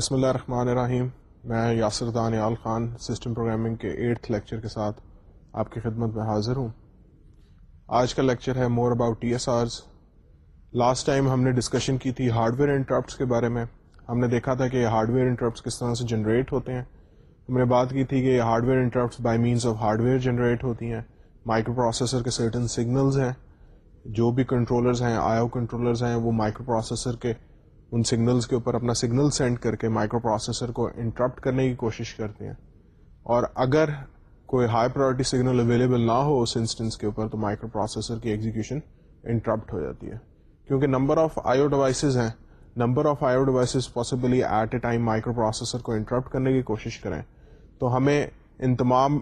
بسم اللہ الرحمن الرحیم۔ میں یاسر دانیال خان سسٹم پروگرامنگ کے ایٹھ لیکچر کے ساتھ آپ کی خدمت میں حاضر ہوں۔ آج کا لیکچر ہے more about T S Rs last time ہم نے ڈسکشن کی تھی ہارڈ ویئر انٹرپٹس کے بارے میں۔ ہم نے دیکھا تھا کہ ہارڈ ویئر انٹرپٹس کس طرح سے جنریٹ ہوتے ہیں۔ ہم نے بات کی تھی کہ hardware interrupts by means of hardware generate ہوتی ہیں۔ مائکرو پروسیسر کے سرٹن سگنلز ہیں۔ جو بھی کنٹرولرز ہیں آئی او کنٹرولرز ہیں، وہ مائکرو پروسیسر کے ان سگنلز کے اوپر اپنا سگنل سینڈ کر کے مائکرو پروسیسر کو انٹرپٹ کرنے کی کوشش کرتے ہیں۔ اور اگر کوئی ہائی پرائرٹی سگنل اویلیبل نہ ہو اس انسٹنس کے اوپر تو مائکرو پروسیسر کی ایگزیکیوشن انٹرپٹ ہو جاتی ہے۔ کیونکہ number of I O devices ہیں۔ Number of I O devices possibly at a time microprocessor کو انٹرپٹ کرنے کی کوشش کریں۔ تو ہمیں ان تمام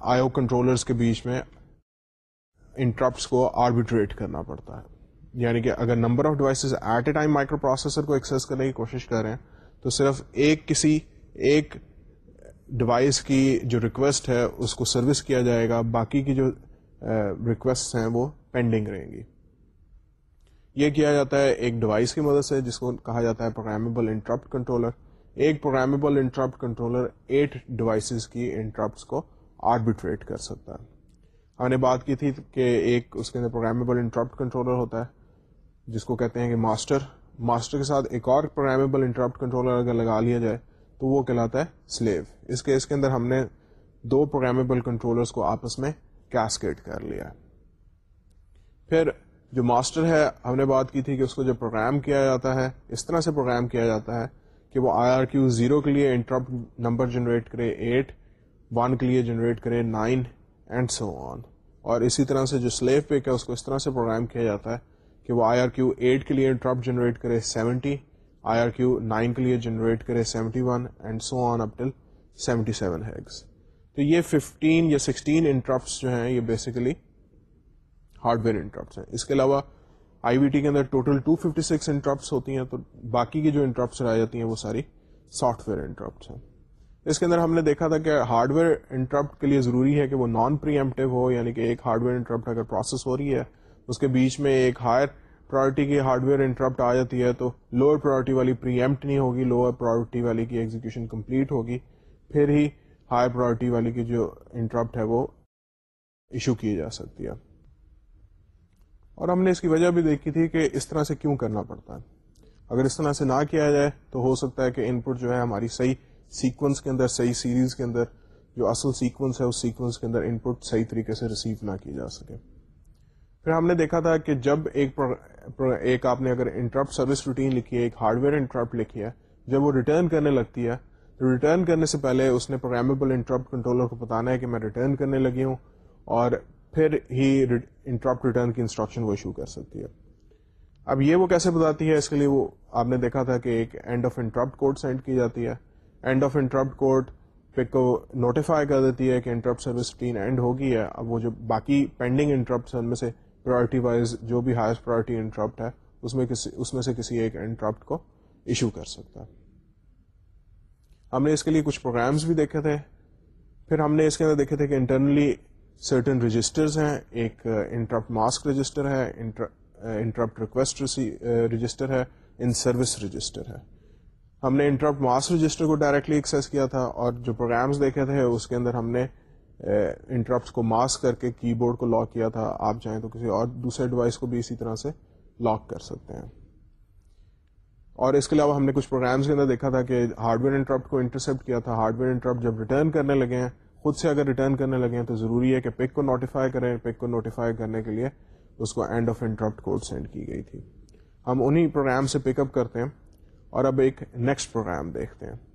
آئی او کنٹرولرس کے بیچ میں انٹرپٹس کو آربیٹریٹ کرنا پڑتا ہے۔ یعنی کہ اگر number of devices at a time microprocessor کو ایکسیس کرنے کی کوشش کر رہے ہیں، تو صرف ایک کسی ایک ڈیوائس کی جو ریکویسٹ ہے، اس کو سروس کیا جائے گا۔ باقی کی جو ریکویسٹ ہیں، وہ پینڈنگ رہیں گی۔ یہ کیا جاتا ہے، ایک ڈیوائس کی مدد سے، جس کو کہا جاتا ہے پروگرامیبل انٹرپٹ کنٹرولر ایک programmable interrupt controller eight devices کی انٹرپٹس کو آربیٹریٹ کر سکتا ہے۔ ہم نے بات کی تھی کہ ایک اس کے اندر پروگرامیبل انٹرپٹ کنٹرولر ہوتا ہے۔ جس کو کہتے ہیں کہ ماسٹر ماسٹر کے ساتھ ایک اور پروگرامیبل انٹرپٹ کنٹرولر اگر لگا لیا جائے تو وہ کہلاتا ہے سلیو اس کیس کے اندر ہم نے دو پروگرامیبل کنٹرولرز کو آپس میں کیسکیٹ کر لیا۔ پھر جو ماسٹر ہے، ہم نے بات کی تھی کہ اس کو جو پروگرام کیا جاتا ہے، اس طرح سے پروگرام کیا جاتا ہے کہ وہ آئی آر کیو زیرو کے لیے انٹرپٹ نمبر جنریٹ کرے ایٹ ون کے لیے جنریٹ کرے نائن اینڈ سو آن اور اسی طرح سے جو سلیو پک ہے، اس کو اس طرح سے پروگرام کیا جاتا ہے کہ وہ آئی آر کیو ایٹ کے لیے انٹرپٹ جنریٹ کرے seventy, I R Q nine کے لیے جنریٹ کرے seventy one and so on up till seventy seven hex تو یہ ففٹین یا سکسٹین انٹرپٹس جو ہیں، یہ بیسیکلی ہارڈ ویئر انٹرپٹس ہیں۔ اس کے علاوہ آئی وی ٹی کے اندر total two fifty six interrupts ہوتی ہیں، تو باقی کی جو انٹرپٹس رہ جاتی ہیں، وہ ساری سافٹ ویئر انٹرپٹس ہیں۔ اس کے اندر ہم نے دیکھا تھا کہ ہارڈ ویئر انٹرپٹ کے لیے ضروری ہے کہ وہ نان پری ہو یعنی کہ ایک ہارڈ ویئر انٹرپٹ اگر پروسیس ہو رہی ہے اس کے بیچ میں ایک ہائر پرائرٹی کی ہارڈ ویئر انٹرپٹ آ جاتی ہے تو لوور پرائرٹی والی پری ایمپٹ نہیں ہوگی لوور پرائرٹی والی کی ایگزیکشن کمپلیٹ ہوگی۔ پھر ہی ہائی پرائرٹی والی کی جو انٹرپٹ ہے وہ ایشو کی جا سکتی ہے۔ اور ہم نے اس کی وجہ بھی دیکھی تھی کہ اس طرح سے کیوں کرنا پڑتا ہے۔ اگر اس طرح سے نہ کیا جائے تو ہو سکتا ہے کہ ان پٹ جو ہے ہماری صحیح سیکوینس کے اندر، صحیح سیریز کے اندر جو اصل سیکوینس ہے، اس سیکوینس کے اندر ان پٹ صحیح طریقے سے ریسیو نہ کی جا سکے۔ پھر ہم نے دیکھا تھا کہ جب ایک ایک آپ نے اگر انٹرپٹ سروس روٹین لکھی ہے، ایک ہارڈ ویئر انٹرپٹ لکھی ہے، جب وہ ریٹرن کرنے لگتی ہے، تو ریٹرن کرنے سے پہلے اس نے پروگرامیبل انٹرپٹ کنٹرولر کو بتانا ہے کہ میں ریٹرن کرنے لگی ہوں اور پھر ہی انٹرپٹ ریٹرن کی انسٹرکشن وہ ایشو کر سکتی ہے۔ اب یہ وہ کیسے بتاتی ہے؟ اس کے لیے وہ آپ نے دیکھا تھا کہ ایک end of interrupt code send کی جاتی ہے۔ End of interrupt code PIC کو نوٹیفائی کر دیتی ہے کہ انٹرپٹ سروس روٹین اینڈ ہوگی ہے۔ اب وہ جو باقی پینڈنگ انٹرپٹ ان میں سے پرائرٹی وائز جو بھی ہائیسٹ پرائرٹی انٹرپٹ ہے، اس میں کسی اس میں سے کسی ایک انٹرپٹ کو ایشو کر سکتا ہے۔ ہم نے اس کے لیے کچھ پروگرامس بھی دیکھے تھے۔ پھر ہم نے اس کے اندر دیکھے تھے کہ انٹرنلی سرٹن رجسٹرز ہیں۔ ایک انٹرپٹ ماسک رجسٹر ہے انٹرپٹ ریکویسٹ رجسٹر ہے ان سروس رجسٹر ہے۔ ہم نے انٹرپٹ ماسک رجسٹر کو ڈائریکٹلی ایکسیس کیا تھا اور جو پروگرامس دیکھے تھے، اس کے اندر ہم نے انٹرپٹ کو ماسک کر کے کی بورڈ کو لاک کیا تھا، آپ چاہیں تو کسی اور دوسرے ڈیوائس کو بھی اسی طرح سے لاک کر سکتے ہیں۔ اور اس کے علاوہ ہم نے کچھ پروگرامس کے اندر دیکھا تھا کہ ہارڈ ویئر انٹرپٹ کو انٹرسپٹ کیا تھا۔ ہارڈ ویئر انٹرپٹ جب ریٹرن کرنے لگے ہیں، خود سے اگر ریٹرن کرنے لگے ہیں تو ضروری ہے کہ پک کو نوٹیفائی کریں۔ پک کو نوٹیفائی کرنے کے لیے اس کو end of interrupt code send کی گئی تھی۔ ہم انہیں پروگرام سے پک اپ کرتے ہیں اور اب ایک نیکسٹ پروگرام دیکھتے ہیں۔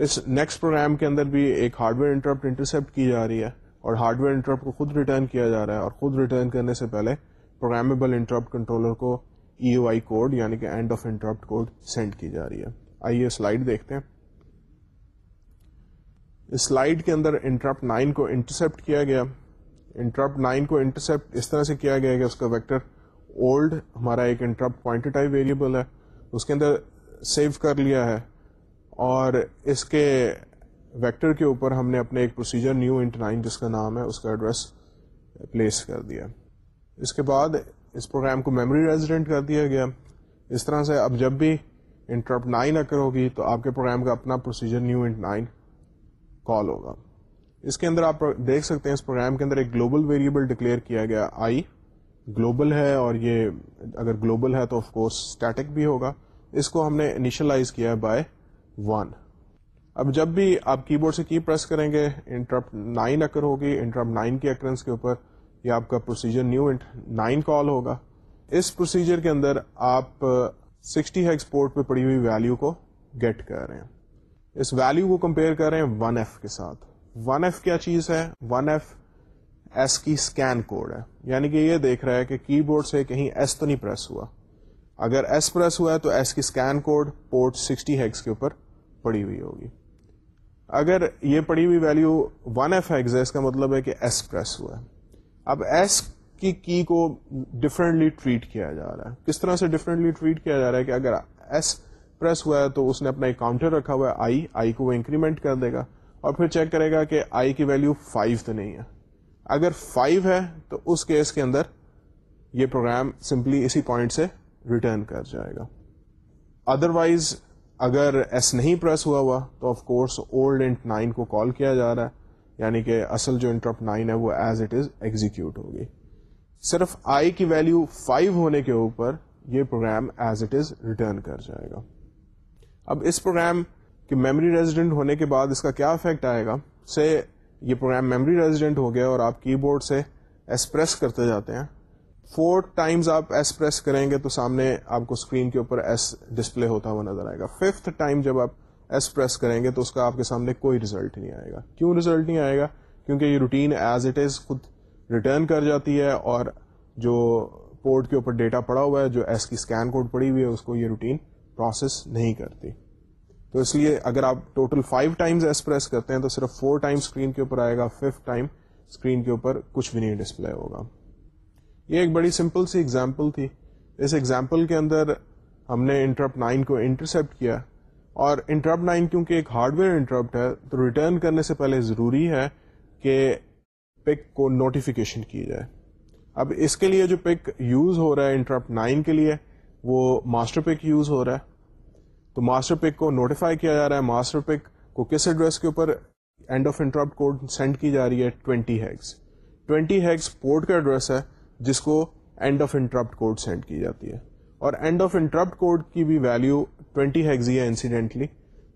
اس نیکسٹ پروگرام کے اندر بھی ایک ہارڈ ویئر انٹرپٹ انٹرسپٹ کی جا رہی ہے اور ہارڈ ویئر انٹرپٹ کو خود ریٹرن کیا جا رہا ہے اور خود ریٹرن کرنے سے پہلے پروگرامیبل انٹرپٹ کنٹرولر کو ای او آئی کوڈ یعنی کہ end of interrupt code send کی جا رہی ہے۔ آئیے سلائڈ دیکھتے ہیں۔ اس سلائڈ کے اندر انٹرپٹ نائن کو انٹرسپٹ کیا گیا۔ انٹرپٹ نائن کو انٹرسپٹ اس طرح سے کیا گیا کہ اس کا ویکٹر اولڈ ہمارا ایک انٹرپٹ پوائنٹ ویریبل ہے، اس کے اندر سیو کر لیا ہے۔ اور اس کے ویکٹر کے اوپر ہم نے اپنے ایک پروسیجر نیو انٹ نائن جس کا نام ہے، اس کا ایڈریس پلیس کر دیا۔ اس کے بعد اس پروگرام کو میموری ریزیڈنٹ کر دیا گیا۔ اس طرح سے اب جب بھی انٹرپٹ نائن اگر ہوگی تو آپ کے پروگرام کا اپنا procedure new int nine call ہوگا۔ اس کے اندر آپ دیکھ سکتے ہیں اس پروگرام کے اندر ایک گلوبل ویریبل ڈکلیئر کیا گیا۔ آئی گلوبل ہے اور یہ اگر گلوبل ہے تو آف کورس اسٹیٹک بھی ہوگا۔ اس کو ہم نے انیشلائز کیا بائی ون اب جب بھی آپ کی بورڈ سے کی پریس کریں گے انٹرپٹ نائن اکر ہوگی انٹرپٹ نائن کی اکرنس کے اوپر یہ آپ کا پروسیجر نیو نائن کال ہوگا. اس پروسیجر کے اندر آپ uh, سکسٹی ایکسپورٹ پہ پڑی ہوئی ویلو کو گیٹ کر رہے ہیں. اس ویلو کو کمپیئر کر رہے ہیں ون ایف کے ساتھ. ون ایف کیا چیز ہے؟ ون ایف ایس کی اسکین کوڈ ہے. یعنی کہ یہ دیکھ رہا ہے کہ کی بورڈ سے کہیں ایس تو نہیں پریس ہوا. اگر ایس پریس ہوا ہے تو ایس کی scan code port sixty hex کے اوپر پڑی ہوئی ہوگی۔ اگر یہ پڑی ہوئی ویلو ون ایف ہے، اس کا مطلب ہے کہ ایس پریس ہوا ہے۔ اب ایس کی کی کو ڈفرینٹلی ٹریٹ کیا جا رہا ہے۔ کس طرح سے ڈفرینٹلی ٹریٹ کیا جا رہا ہے کہ اگر ایس پریس ہوا ہے تو اس نے اپنا ایک کاؤنٹر رکھا ہوا ہے، آئی آئی کو وہ انکریمنٹ کر دے گا اور پھر چیک کرے گا کہ آئی کی ویلو فائیو تو نہیں ہے۔ اگر فائیو ہے تو اس کیس کے اندر یہ پروگرام سمپلی اسی پوائنٹ سے ریٹرن کر جائے گا۔ ادر وائز اگر ایس نہیں پریس ہوا ہوا، تو of course old int nine کو کال کیا جا رہا ہے۔ یعنی کہ اصل جو انٹرپٹ نائن ہے، وہ ایز اٹ از ایگزیکیوٹ ہوگی۔ صرف آئی کی ویلو فائیو ہونے کے اوپر یہ program as it is return کر جائے گا۔ اب اس پروگرام کے میموری ریزیڈنٹ ہونے کے بعد اس کا کیا افیکٹ آئے گا؟ سے یہ پروگرام میموری ریزیڈنٹ ہو گیا اور آپ کی بورڈ سے ایسپریس کرتے جاتے ہیں۔ فور ٹائمز آپ ایسپریس کریں گے تو سامنے آپ کو اسکرین کے اوپر ایس ڈسپلے ہوتا ہوا نظر آئے گا۔ ففتھ ٹائم جب آپ ایس پریس کریں گے تو اس کا آپ کے سامنے کوئی ریزلٹ نہیں آئے گا۔ کیوں ریزلٹ نہیں آئے گا؟ کیونکہ یہ روٹین ایز اٹ از خود ریٹرن کر جاتی ہے اور جو پورٹ کے اوپر ڈیٹا پڑا ہوا ہے، جو ایس کی اسکین کوڈ پڑی ہوئی ہے، اس کو یہ روٹین پروسیس نہیں کرتی۔ تو اس لیے اگر آپ ٹوٹل فائیو ٹائمز ایکسپریس کرتے ہیں تو صرف فور ٹائم اسکرین کے اوپر آئے گا۔ ففتھ ٹائم اسکرین کے اوپر کچھ بھی نہیں ڈسپلے ہوگا۔ یہ ایک بڑی سمپل سی ایگزامپل تھی۔ اس ایگزامپل کے اندر ہم نے انٹرپٹ نائن کو انٹرسپٹ کیا اور انٹرپٹ نائن کیونکہ ایک ہارڈ ویئر انٹرپٹ ہے، تو ریٹرن کرنے سے پہلے ضروری ہے کہ پک کو نوٹیفیکیشن کی جائے۔ اب اس کے لیے جو پک یوز ہو رہا ہے انٹرپٹ نائن کے لیے، وہ ماسٹر پک یوز ہو رہا ہے۔ تو ماسٹر پک کو نوٹیفائی کیا جا رہا ہے۔ ماسٹر پک کو کس ایڈریس کے اوپر end of interrupt code send کی جا رہی ہے؟ Twenty hex twenty hex port کا ایڈریس ہے۔ جس کو end of interrupt code send کی جاتی ہے۔ اور اینڈ آف انٹرپٹ کوڈ کی بھی ویلو ٹوینٹی ہیگز ہی ہے انسیڈینٹلی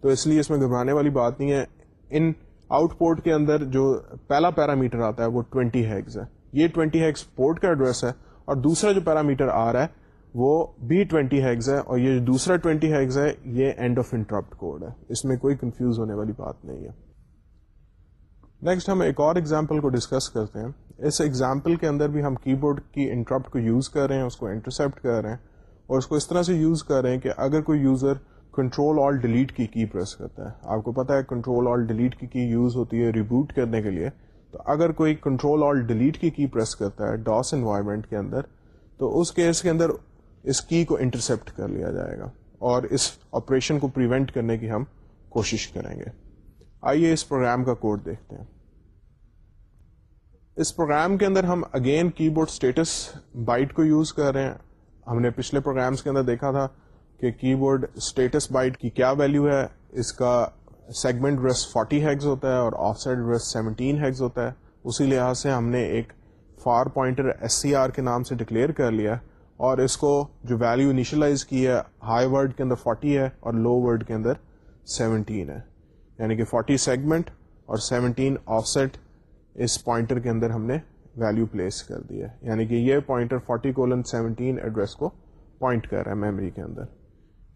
تو اس لیے اس میں گھبرانے والی بات نہیں ہے۔ ان آؤٹ پورٹ کے اندر جو پہلا پیرامیٹر آتا ہے وہ ٹوینٹی ہیگز ہے۔ یہ ٹوینٹی ہیگس پورٹ کا ایڈریس ہے اور دوسرا جو پیرامیٹر آ رہا ہے وہ بھی ٹوینٹی ہیگز ہے۔ اور یہ جو دوسرا ٹوینٹی ہیگز ہے یہ اینڈ آف انٹرپٹ کوڈ ہے۔ اس میں کوئی کنفیوز ہونے والی بات نہیں ہے۔ نیکسٹ ہم ایک اور ایگزامپل کو ڈسکس کرتے ہیں۔ اس ایگزامپل کے اندر بھی ہم کی بورڈ کی انٹرپٹ کو یوز کر رہے ہیں، اس کو انٹرسپٹ کر رہے ہیں اور اس کو اس طرح سے یوز کر رہے ہیں کہ اگر کوئی یوزر کنٹرول آل ڈیلیٹ کی کی پریس کرتا ہے، آپ کو پتا ہے کنٹرول آل ڈیلیٹ کی کی یوز ہوتی ہے ریبوٹ کرنے کے لیے، تو اگر کوئی کنٹرول آل ڈیلیٹ کی کی پریس کرتا ہے ڈاس انوائرمنٹ کے اندر، تو اس کیس کے اندر اس کی کو انٹرسپٹ کر لیا جائے گا اور اس آپریشن کو پریونٹ کرنے کی ہم کوشش کریں گے۔ آئیے اس پروگرام کا کوڈ دیکھتے ہیں۔ اس پروگرام کے اندر ہم again keyboard status byte کو یوز کر رہے ہیں۔ ہم نے پچھلے پروگرامس کے اندر دیکھا تھا کہ کی بورڈ اسٹیٹس بائٹ کی کیا ویلو ہے۔ اس کا سیگمنٹ ڈریس 40 ہیگز ہوتا ہے اور آف سائڈ ڈریس 17 ہیگز ہوتا ہے۔ اسی لحاظ سے ہم نے ایک far pointer S C R کے نام سے ڈکلیئر کر لیا اور اس کو جو ویلو انیشلائز کی ہے ہائی ورڈ کے اندر 40 ہے اور لو ورڈ کے اندر 17 ہے۔ یعنی کہ 40 سیگمنٹ اور 17 آف سیٹ اس پوائنٹر کے اندر ہم نے ویلو پلیس کر دی ہے۔ یعنی کہ یہ پوائنٹر 40 کولن 17 ایڈریس کو پوائنٹ کر رہا ہے میموری کے اندر۔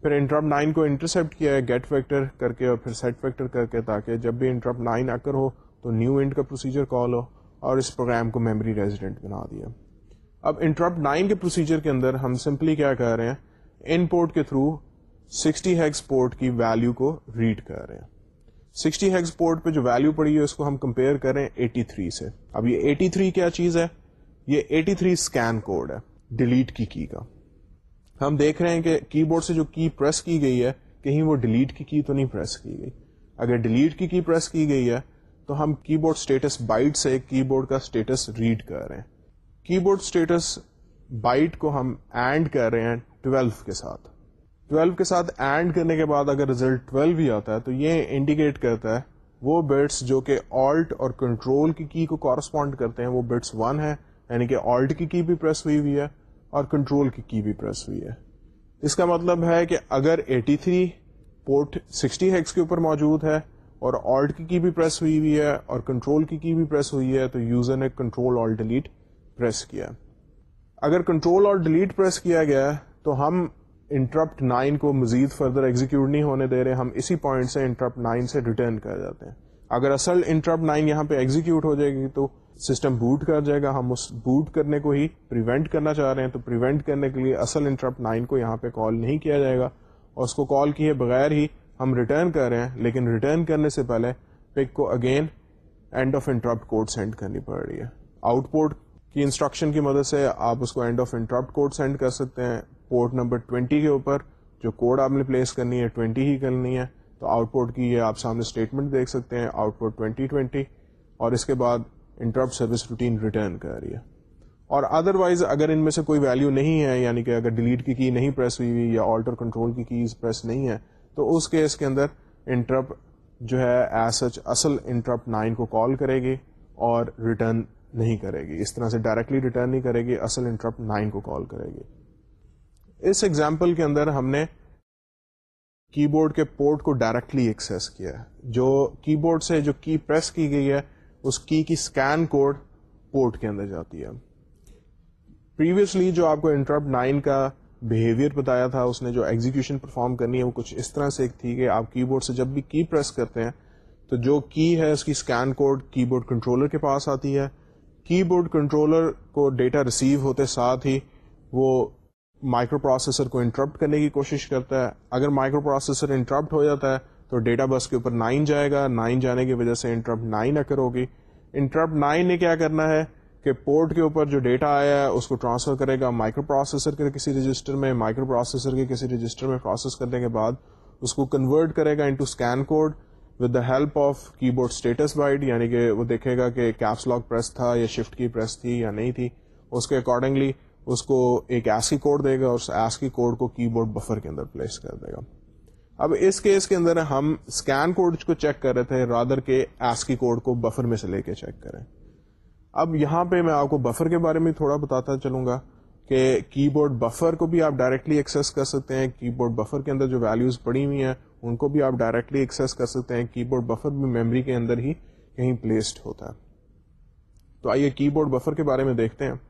پھر انٹرپ نائن کو انٹرسپٹ کیا ہے گیٹ فیکٹر کر کے اور پھر سیٹ فیکٹر کر کے تاکہ جب بھی انٹرپ نائن آ کر ہو تو نیو انٹ کا پروسیجر کال ہو اور اس پروگرام کو میموری ریزیڈنٹ بنا دیا۔ اب انٹرپٹ نائن کے پروسیجر کے اندر ہم سمپلی کیا کر رہے ہیں؟ ان پورٹ کے تھرو سکسٹی ہیگس پورٹ کی ویلو کو ریڈ کر رہے ہیں۔ سکسٹی ہیگس پورٹ پہ جو ویلو پڑی ہے، اس کو ہم کمپیئر کریں ایٹی تھری سے۔ اب یہ ایٹی تھری کیا چیز ہے؟ یہ ایٹی تھری اسکین کوڈ ہے ڈیلیٹ کی کی کا۔ ہم دیکھ رہے ہیں کہ کی بورڈ سے جو کی پریس کی گئی ہے، کہیں وہ ڈیلیٹ کی کی تو نہیں پریس کی گئی۔ اگر ڈیلیٹ کی کی پریس کی گئی ہے، تو ہم کی بورڈ اسٹیٹس بائٹ سے کی بورڈ کا اسٹیٹس ریڈ کر رہے ہیں۔ کی بورڈ اسٹیٹس بائٹ کو ہم اینڈ کر رہے ہیں 12 کے ساتھ۔ 12 کے ساتھ اینڈ کرنے کے بعد اگر ریزلٹ 12 بھی آتا ہے تو یہ انڈیکیٹ کرتا ہے وہ بٹس جو کہ آلٹ اور کنٹرول کی کی کو کورسپونڈ کرتے ہیں وہ بٹس 1 ہے یعنی کہ آلٹ کی کی بھی پریس ہوئی ہوئی ہے اور کنٹرول کی کی بھی پریس ہوئی ہے۔ اس کا مطلب ہے کہ اگر 83 پورٹ 60 ہیکس کے اوپر موجود ہے اور آلٹ کی کی بھی پریس ہوئی ہوئی ہے اور کنٹرول کی کی بھی پریس ہوئی ہے تو یوزر نے کنٹرول آل ڈیلیٹ پریس کیا۔ اگر کنٹرول اور ڈیلیٹ پریس کیا گیا تو ہم انٹرپٹ نائن کو مزید فردر ایگزیکیوٹ نہیں ہونے دے رہے، ہم اسی پوائنٹ سے انٹرپٹ نائن سے ریٹرن کر جاتے ہیں۔ اگر اصل انٹرپٹ نائن یہاں پہ ایگزیکیوٹ ہو جائے گی تو سسٹم بوٹ کر جائے گا۔ ہم اس بوٹ کرنے کو ہی پریونٹ کرنا چاہ رہے ہیں، تو پریونٹ کرنے کے لیے اصل انٹرپٹ نائن کو یہاں پہ کال نہیں کیا جائے گا۔ اور اس کو کال کیے بغیر ہی ہم ریٹرن کر رہے ہیں، لیکن ریٹرن کرنے سے پہلے پک کو again end of interrupt code send کرنی پڑ رہی ہے۔ آؤٹ پورٹ کی انسٹرکشن کی مدد سے آپ اس کو end of interrupt code send کر سکتے ہیں۔ پورٹ نمبر 20 کے اوپر، جو کوڈ آپ نے پلیس کرنی ہے 20 ہی کرنی ہے، تو آؤٹ پورٹ کی یہ آپ سامنے اسٹیٹمنٹ دیکھ سکتے ہیں آؤٹ پورٹ 2020 اور اس کے بعد انٹرپٹ سروس روٹین ریٹرن کر رہی ہے۔ اور ادر وائز اگر ان میں سے کوئی ویلو نہیں ہے یعنی کہ اگر ڈیلیٹ کی کی نہیں پریس ہوئی ہوئی یا آلٹر کنٹرول کی کیز پریس نہیں ہے تو اس کیس کے اندر انٹرپٹ جو ہے ایز سچ اصل انٹرپٹ نائن کو کال کرے گی اور ریٹرن نہیں کرے گی۔ اس طرح سے ڈائریکٹلی ریٹرن نہیں کرے گی، اصل انٹرپٹ نائن کو کال کرے گی۔ اس ایگزامپل کے اندر ہم نے کی بورڈ کے پورٹ کو ڈائریکٹلی ایکسس کیا ہے۔ جو کی بورڈ سے جو کی پریس کی گئی ہے، اس کی کی اسکین کوڈ پورٹ کے اندر جاتی ہے۔ پریویسلی جو آپ کو انٹرپٹ نائن کا بہیویئر بتایا تھا، اس نے جو ایگزیکشن پرفارم کرنی ہے، وہ کچھ اس طرح سے ایک تھی کہ آپ کی بورڈ سے جب بھی کی پریس کرتے ہیں، تو جو کی ہے، اس کی scan code keyboard controller کے پاس آتی ہے۔ کی بورڈ کنٹرولر کو ڈیٹا ریسیو ہوتے ساتھ ہی وہ مائکرو پروسیسر کو انٹرپٹ کرنے کی کوشش کرتا ہے۔ اگر مائکرو پروسیسر انٹرپٹ ہو جاتا ہے تو ڈیٹا بس کے اوپر نائن جائے گا۔ نائن جانے کی وجہ سے انٹرپٹ نائن اکر ہوگی۔ انٹرپٹ نائن نے کیا کرنا ہے کہ پورٹ کے اوپر جو ڈیٹا آیا ہے اس کو ٹرانسفر کرے گا۔ مائکرو پروسیسر کے کسی رجسٹر میں مائکرو پروسیسر کے کسی رجسٹر میں پروسیس کرنے کے بعد اس کو کنورٹ کرے گا into scan code with the help of keyboard status wide یعنی کہ وہ دیکھے گا کہ کیپس لاک پریس تھا یا شفٹ کی پریس تھی یا نہیں تھی۔ اس کے اکارڈنگلی اس کو ایک ایس کوڈ دے گا اور اس ایس کوڈ کو کی بورڈ بفر کے اندر پلیس کر دے گا۔ اب اس کیس کے اندر ہم اسکین کوڈ کو چیک کر رہے تھے رادر کے ایس کی کوڈ کو بفر میں سے لے کے چیک کریں۔ اب یہاں پہ میں آپ کو بفر کے بارے میں تھوڑا بتاتا چلوں گا کہ کی بورڈ بفر کو بھی آپ ڈائریکٹلی ایکسس کر سکتے ہیں۔ کی بورڈ بفر کے اندر جو ویلوز پڑی ہوئی ہیں، ان کو بھی آپ ڈائریکٹلی ایکسس کر سکتے ہیں۔ کی بورڈ بفر بھی میموری کے اندر ہی کہیں پلیسڈ ہوتا ہے۔ تو آئیے کی بورڈ بفر کے بارے میں دیکھتے ہیں۔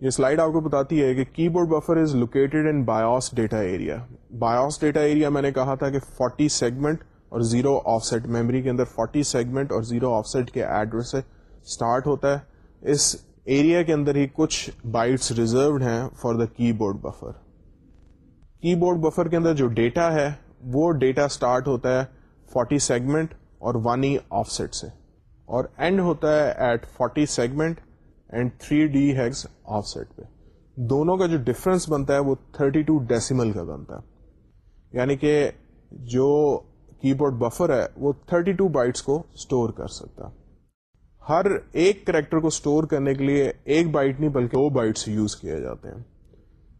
یہ سلائڈ آپ کو بتاتی ہے کہ keyboard buffer is located in BIOS data area. BIOS data area میں نے کہا تھا کہ 40 سیگمنٹ اور زیرو آف سیٹ میموری کے اندر 40 سیگمنٹ اور زیرو آف سیٹ کے ایڈریس سے اسٹارٹ ہوتا ہے۔ اس ایریا کے اندر ہی کچھ بائٹس ریزروڈ ہیں for the keyboard buffer. Keyboard buffer کے اندر جو ڈیٹا ہے، وہ ڈیٹا اسٹارٹ ہوتا ہے 40 سیگمنٹ اور ون ای آف سیٹ سے۔ اور اینڈ ہوتا ہے at 40 segment and three D hex offset پہ۔ دونوں کا جو ڈفرنس بنتا ہے وہ 32 ٹو ڈیسیمل کا بنتا ہے۔ یعنی کہ جو کی بورڈ بفر ہے وہ 32 ٹو بائٹس کو اسٹور کر سکتا ہر ایک کریکٹر کو اسٹور کرنے کے لیے ایک بائٹ نہیں بلکہ دو بائٹس یوز کیے جاتے ہیں۔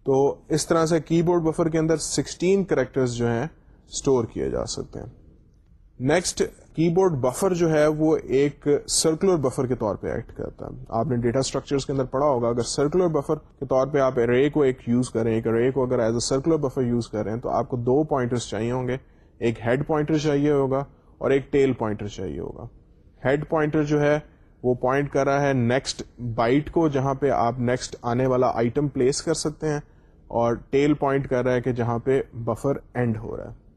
تو اس طرح سے کی بورڈ بفر کے اندر 16 کریکٹر جو ہیں اسٹور کیے جا سکتے ہیں۔ نیکسٹ کی بورڈ بفر جو ہے وہ ایک سرکولر بفر کے طور پہ ایکٹ کرتا ہے۔ آپ نے ڈیٹا اسٹرکچر کے اندر پڑھا ہوگا، اگر سرکولر بفر کے طور پہ آپ رے کو ایک یوز کریں، ایک رے کو اگر as a circular buffer use کریں تو آپ کو دو پوائنٹرس چاہیے ہوں گے۔ ایک ہیڈ پوائنٹر چاہیے ہوگا اور ایک ٹیل پوائنٹر چاہیے ہوگا۔ ہیڈ پوائنٹر جو ہے وہ پوائنٹ کر رہا ہے نیکسٹ بائٹ کو، جہاں پہ آپ نیکسٹ آنے والا آئٹم پلیس کر سکتے ہیں اور ٹیل پوائنٹ کر رہا ہے کہ جہاں پہ بفر اینڈ ہو رہا ہے۔